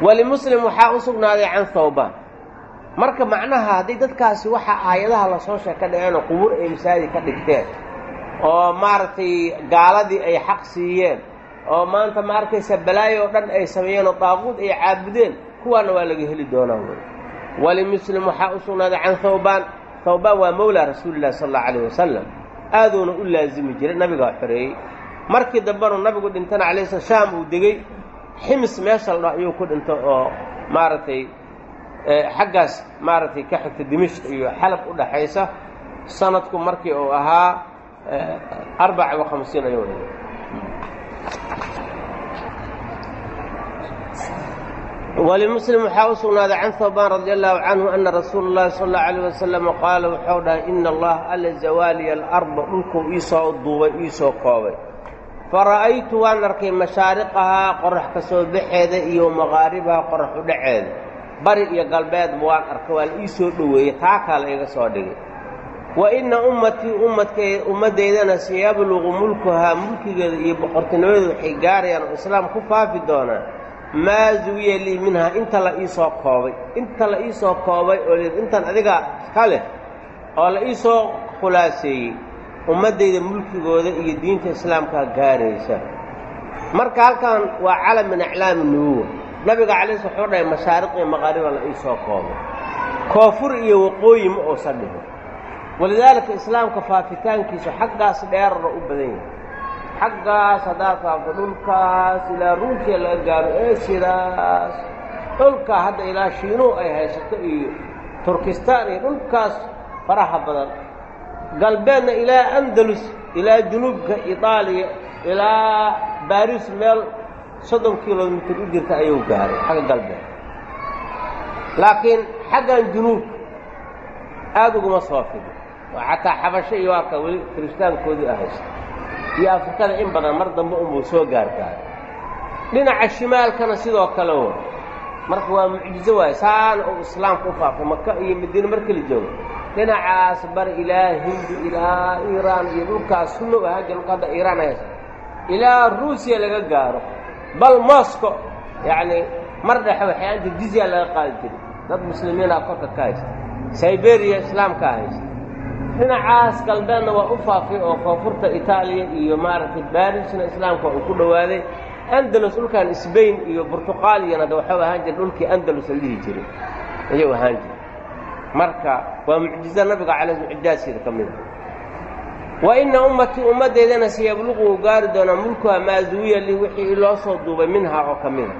walimuslim waxaa u sugnaaday can hawbaan marka macnaha haddii dadkaasi waxaa aayadaha la soo sheeg ka dhaceenoo qubuur ay masaajid ka dhigteen oo maaragtay gaaladii ay xaq siiyeen oo maanta ma arkaysa balaayo oo dhan ay sameeyeen oo daaquud ay caabudeen kuwaana waa laga heli doonaa wey walimuslim waxaa u sugnaaday can hawbaan hawbaan waa mawlaa rasuulillahi sal allau alayh wasalam aaduuna u laazimi jiray nabigaa xoreeyey markii dambenu nabigu dhintana alay slam shaam uu degey ximis meesha la dhaho ayuu ku dhinto oo maaragtay xaggaas maaragtay ka xigta dimishq iyo xalab u dhaxaysa sanadku markii uu ahaa arbaca wa hamsiin ayuu dhigay walimuslim waxaa u sugnaaday can hawbaan radi allahu canhu ana rasuula اllahi sal اllau alayh wasalama qaala wuxuu dhahay ina allaha alla zawaaliya alarda dhulkuu iisoo duubay iisoo koobay fara'aytu waan arkay mashaariqahaa qorax ka soo baxeeda iyo maqaaribaha qorax u dhaceeda bari iyo galbeedba waan arkay waa la ii soo dhoweeyey taakaa la iga soo dhigay. Wa inna ummatii ummadkay ummaddaydana sayabluqu mulkuhaa mulkigeeda iyo boqortinimadeeda waxay gaarayaan oo islaam ku faafi doonaan. Maa zuwiya lii minhaa inta la ii soo koobay. Inta la ii soo koobay oo intan adiga ka leh oo la ii soo khulaaseeyey ummaddayda mulkigooda iyo diinta islaamkaa gaaraysa. Marka halkan waa calam min aclaami nubuwa nabiga calays wuxuu dhahay mashaariq iyo maqaariba la ii soo koobay koonfur iyo waqooyi ma uusan dhihin walidaalika islaamka faafitaankiisu xaggaas dheerara u badan yahay. Xaggaas haddaad faafto dhulkaas ilaa ruusiya laga gaaro eesidaas dhulkaa hadda ilaa shiinuhu ay haysato iyo turkistaan iyo dhulkaas faraha badan galbeedna ilaa andalus ilaa junuubka itaaliya ilaa baris meel soddon kilomitir u jirta ayuu gaaray xagga galbeed. Laakiin xaggan junuubka aada uguma soo fido. Oo xataa xabasho iyo waaka weli kiristaankoodii ahaysta iyo afrikada in badan mar dambe unbuu soo gaargaaray. Dhinaca shimaalkana sidoo kale wa marka waa mucjizo waaye saana uu islaamka u faafay maka iyo madiine marka la joogo dhinacaas bari ilaa hindi ilaa iiraan iyo dhulkaas u ahaan jira dhulka hadda iiraan haysa ilaa ruusiya laga gaaro bal mosco yacni mar dhexe waxay anta jizya laga qaadi jiray. Dad muslimiina korka ka haysta siberiya islaamkaa haysta. Dhinacaas galbeedna waa u faafay oo koonfurta itaaliya iyo maaragtay barisna islaamka uu ku dhowaaday andalus dhulkan sbain iyo burtuqaaliyana da waxau ahaan jira dhulkii andalus la dhihi jiray. Ayuu ahaan jiray marka waa mucjiza nabiga calay mucjizaadkeeda ka mida wa inna ummatii ummaddeydana sayabluqu uu gaari doonaa mulkuha maa duwiya lii wixii loo soo duubay minhaa oo ka mida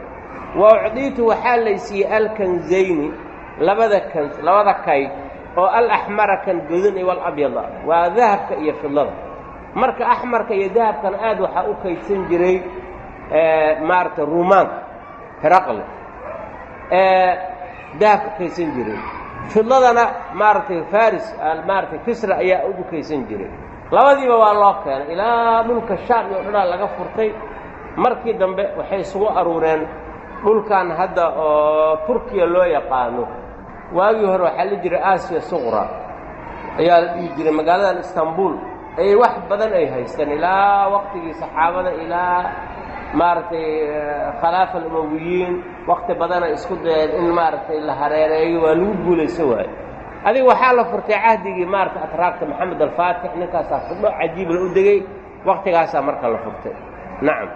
wa ucdiitu waxaa laysiiyey alkanzayni labada kan labada kayd oo alaxmara kan godon iyo alabyada waa dahabka iyo fidlada. Marka axmarka iyo dahabkana aad waxaa u kaydsan jiray maaragtay ruumaanka heraqle dahabka kaydsan jiray fidladana maaragtay faris maaragtay kisra ayaa ugu kaydsan jiray. Labadiiba waa loo keenay. Ilaa dhulka shaam iyo dhanaa laga furtay markii dambe waxay isugu aruureen dhulkan hadda oo turkiya loo yaqaano. Waagii hore waxaa la jiray aasiya suqra ayaa la dhihi jiray magaaladan istanbul. Ayay wax badan ay haysteen. Ilaa waqtigii saxaabada ilaa maaragtay khilaafa alumawiyiin wakti badanay isku dayeen in maaragtay la hareereeyo waa lagu guulayso waayo adiga waxaa la furtay cahdigii maaragtay atraagta maxamed alfaatix ninkaasaa fudho cajiibla u degey waktigaasaa marka la furtay. Nacam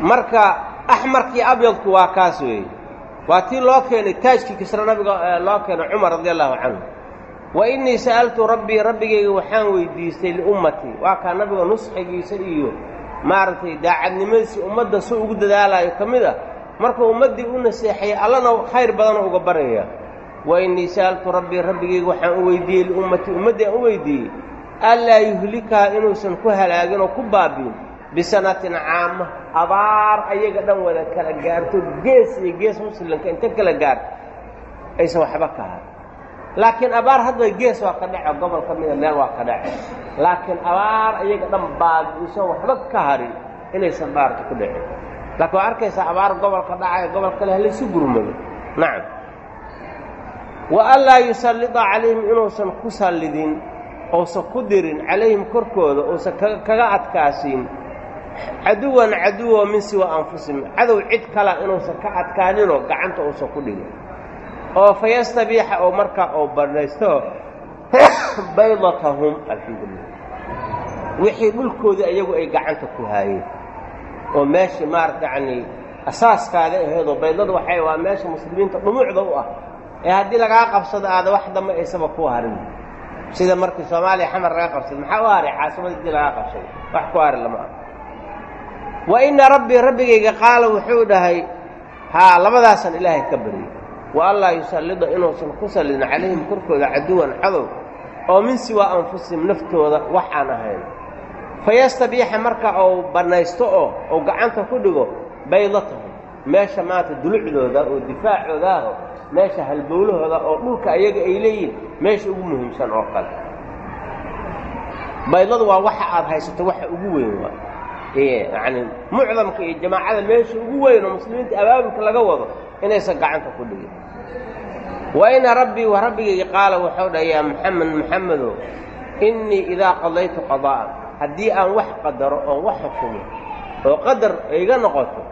marka axmarkii abyadku waa kaas weeye. Waa tii loo keenay taajkii kisra nabiga loo keenay cumar radi allahu canhu wa innii sa'altu rabbii rabbigayga waxaan weydiistay liummatii waa kaa nabiga nusxigiisa iyo maaragtay daacadnimadiisa ummadda su ugu dadaalayo ka mid a. Markuu ummaddii u naseexayay allana khayr badana uga baraya. Wa innii sa'altu rabbii rabbigayga waxaan u weydiiyey liummatii ummaddii aan u weydiiyey anlaa yuhlikaha inuusan ku halaagin oo ku baabiin bisanatin caama. Abaar ayaga dhan wada kala gaarto gees iyo gees muslimka inta kala gaarto. Aysan waxba ka harin laakiin abaar hadda gees waa ka dhace gobol ka mida meel waa ka dhace laakiin abaar ayaga dhan baabi'iso waxba ka harin inaysan baarta ku dhacin laakiin waa arkaysaa abaar gobol ka dhacaya gobol kale halaysu gurmado. Nacam wa anlaa yusallida calayhim inuusan ku sallidin uusan ku dirin calayhim korkooda uusan kaga adkaasiin caduwan caduwo min siwa anfusihim cadow cid kala inuusan ka adkaaninoo gacanta uusan ku dhigin oo fayastabiixa oo markaa oo banaysto baydatahum alxamdulilah wixii dhulkoodii ayagu ay gacanta ku haayeen. Oo meeshii maarata yacanii asaaskaada aheedoo baydladu waxay waa meesha muslimiinta dhumuucda u ah. Ee haddii lagaa qabsado aada wax dambe aysaba ku harin sida markii soomaaliya xamar laga qabsaday maxaa u haray caasimada haddii lagaa qabsaday wax ku hari lama ah. Wa inna rabbii rabbigayga qaala wuxuu dhahay haa labadaasaan ilaahay ka baryay wa anlaa yusallida inuusan ku sallidin calayhim korkooda caduwan cadow oo min siwaa anfusihim naftooda wax aan ahayn. Fayastabiixa marka uu bannaysto oo uu gacanta ku dhigo baydatahum meesha maanta dulucdooda oo difaacoodaah meesha halbowlahooda oo dhulka ayaga ay leeyihiin meesha ugu muhiimsan oo kale. Baydladu waa waxa aad haysato waxa ugu weyn waa yacni mucdamka iyo jamaacada meesha ugu weyn oo muslimiinta abaabulka laga wado inaysan gacanta ku dhigin. Wa ina rabbii wa qaala wuxuu dhaha yaa muxamed muxamedow innii idaa qadaytu qadaa'an haddii aan wax qadaro oon wax xukumo oo qadar iga noqoto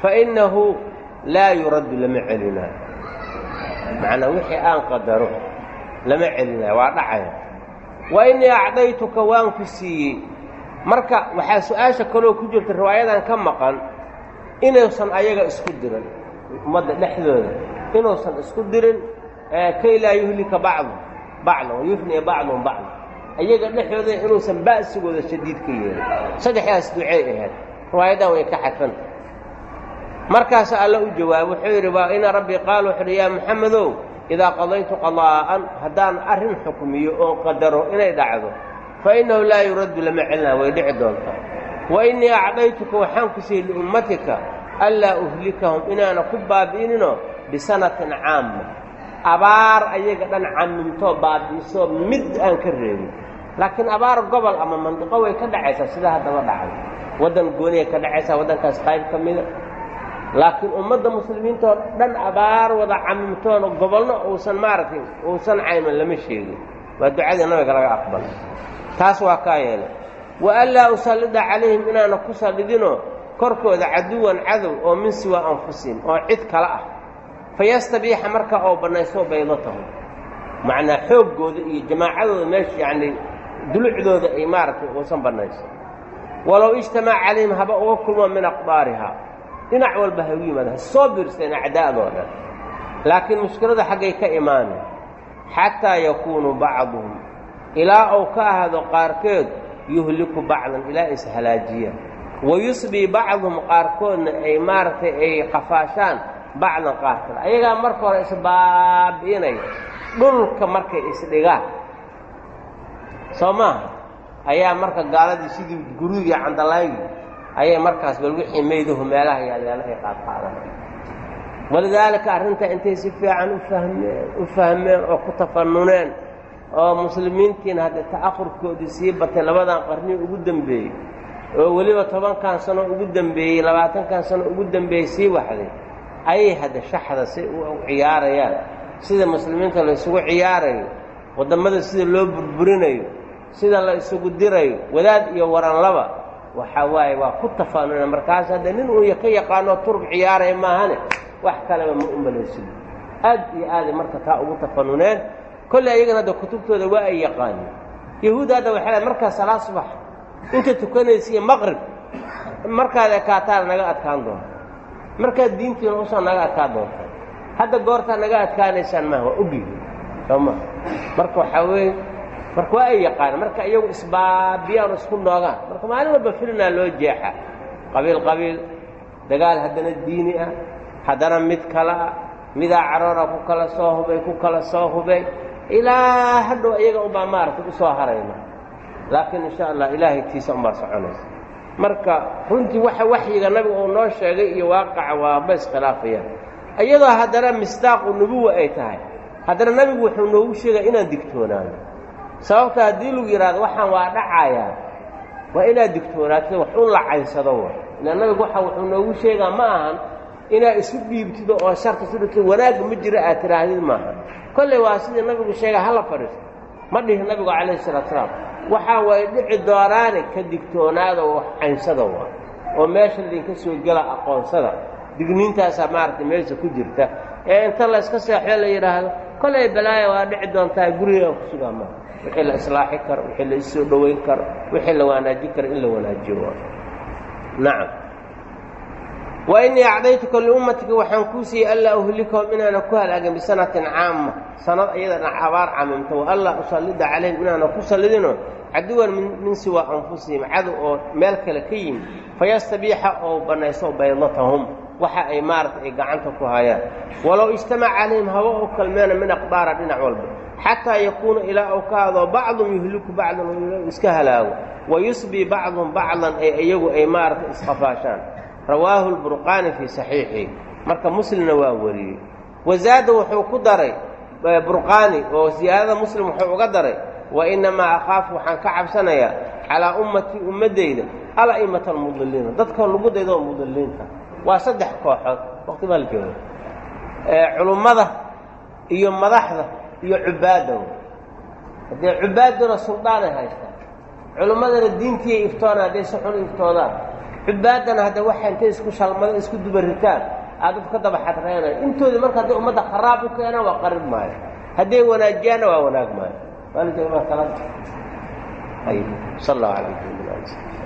fa innahu laa yuraddu lama celinaayo macnaa wixii aan qadaro lama celinayo waa dhacaya. Wa innii acdaytuka waan ku siiyey. Marka waxaa su'aasha kaloo ku jirta riwaayadan ka maqan inuusan ayaga isku dirin ummadda dhexdooda inuusan isku dirin kay laa yuhlika bacdu bacdan wayufniya bacduhum bacda ayaga dhexdooda inuusan ba'sigooda shadiid ka yeelin. Saddexdaas ducey ahayd riwaayadan way ka xadfanta markaasa alla u jawaabo wuxuu yidhi waa ina rabbii qaala wuxuu uhi yaa maxamedow idaa qadaytu qadaa'an haddaan arrin xukmiyo oon qadaro inay dhacdo fa innahu laa yuraddu lama celinaa way dhici doontaa. Wa innii acdaytuka waxaan ku siiyey liummatika anlaa uhlikahum inaana ku baabi'ininoo bisanatin caama abaar ayaga dhan camimtoo baabi'isoo mid aan ka reebin laakiin abaar gobol ama mandiqo way ka dhacaysaa sida haddaba dhacay waddan gooniyay ka dhacaysaa waddankaas qayb ka mida laakiin ummadda muslimiinta oo dhan abaar wada camimtoona gobolno uusan maaragtay uusan cayman lama sheegin waa ducadii nabiga laga aqbalay taas waa kaa yeelay wa anlaa usallida calayhim inaana ku sallidinoo korkooda caduwan cadow oo min siwaa anfusihim oo cid kale ah. Fayastabiixa marka oo bannaysto baydatahum macnaa xooggooda iyo jamaacadooda meesha yacnii dulucdooda ay maaragtay uusan bannayso. Walow ijtamaca calayhim haba uga kulmo min aqdaarihaa. Dhinac walba ha ugu yimaada ha soo biirseen acdaa'doo dhan laakiin mushkilada xaggay ka imaanay xataa yakuunuu bacduhum. Ilaa uu ka ahado qaarkeed yuhliku bacdan ilaa is halaajiyaan wa yusbii bacduhum qaarkoodna ay maaragtay ay qafaashaan bacdan qaar kale ayagaa marka hore isbaabi'inaya dhulka markay isdhigaan soo maaha ayaa marka gaaladii sidii guruudii candalaygii ayay markaas bal wixii meelaha yaalyaala ay qaadqaadanay walidaalika arrintaa intay si fiican u fahmeen u fahmeen oo ku tafanuneen oo muslimiintiina hadda ta'aqurkoodii sii batay labadan qarnii ugu dembeeyey oo weliba tobankan sano ugu dembeeyey labaatankan sano ugu dembeeyey sii waxday. Ayay hadda shaxda si u ciyaarayaan sida muslimiinta la isugu ciyaarayo waddamada sida loo burburinayo sida la isugu dirayo wadaad iyo waranlaba waxaa waaye waa ku tafaanuna markaas hadda nin uu ka yaqaano turub ciyaaraya maahane wax kaleba ma u malaysido aad iyo aaday marka taa ugu tafanuneen kolley ayagana hadda kutubtooda waa ay yaqaaneen yahuud hadda waxay markaa salaa subax inta tukanaysiiyo maqrib markaad ekaataan naga adkaan doonta markaad diintiina u soo naga adkaan doonta hadda goortaa naga adkaanaysaan maaha waa ogyihi soo marka waxaa weeye marka waa ay yaqaaneen marka iyagu isbaabiyaan isku noogaan. Marka maalin walba filinaa loo jeexa qabiil qabiil dagaal haddana diini ah haddana mid kale ah midaa caroora ku kala soo hubay ku kala soo hubay. Ilaa hadhow iyaga unbaa maaragtay u soo harayna laakiin insha allah ilaahay tiisa unbaa soconaysa marka runtii waxa waxyiga nabiga uu noo sheegay iyo waaqaca waaba iskhilaafayaan iyadoo haddana misdaaqu nubuwa ay tahay. Haddana nabigu wuxuu noogu sheegaya inaan digtoonaano. Sababta haddii lagu yidhaahdo waxaan waa dhacayaa waa inaad digtoonaatid wax u lacaysado wa. Ilaa nabigu waxa wuxuu noogu sheegaa ma ahan inaad isu dhiibtido oo sharta sidhati wanaagga ma jiro aad tidhaahdid maaha. Kolley waa sidii nabigu sheega hala fadhiisto ma dhihi nabigu calayhi salaatu salaam. Waxaa way dhici doonaane ka digtoonaada wax caynsada waa oo meesha laydinka soo gela aqoonsada. Digniintaasaa maaragtay meesha ku jirta. Ee inta la yska seexdo la yidhaahdo kolay balaaya waa dhici doontaa guriga ku sugaa maa wixii la islaaxi karo wixii la issoo dhowayn karo wixii la wanaajin karo in la wanaajiyo waa. Nacam wa innii acdaytuka liummatika waxaan kuu siiyey anlaa uhlikahum inaana ku halaagin bisanatin caama sanad iyada abaar camimta wa anlaa usallida calayhim inaana ku sallidinoo caduwan min siwaa anfusihim cadow oo meel kale ka yimid. Fayastabiixa oo bannayso baydatahum waxa ay maaragta ay gacanta ku hayaan. Walow ijtamaca calayhim haba u kalmeena min aqdaara dhinac walba. Xataa yakuuna ilaa ou ka hadoo bacdum yuhliku bacdan iska halaago. Wa yusbii bacduhum bacdan ee iyagu ay maaragta isqafaashaan rawaahu lburqaani fii saxiixihi. Marka muslimna waa wariyey. Wazaada wuxuu ku daray burqaani oo siyaadada muslim wuxuu uga daray wa innamaa akhaafu waxaan ka cabsanayaa calaa ummatii ummaddayda ala'imata almudiliina dadka lagu daydo mudiliinta waa saddex kooxood waqti baa la jooga. Culummada iyo madaxda iyo cubaadda haddee cubaaduna suldaanay haystaan culummadana diintiiay iftoonaan hadday si xun iftoodaan cubaaddana hadda waxa intay isku shalmado isku dubaritaan. Aad dad ka daba xadreynaya intoodii marka hadday ummadda kharaab u keenaan waa qarib maayo. Hadday wanaajiyaanna waa wanaag maayo. Maalin kala ayib sal allahu ali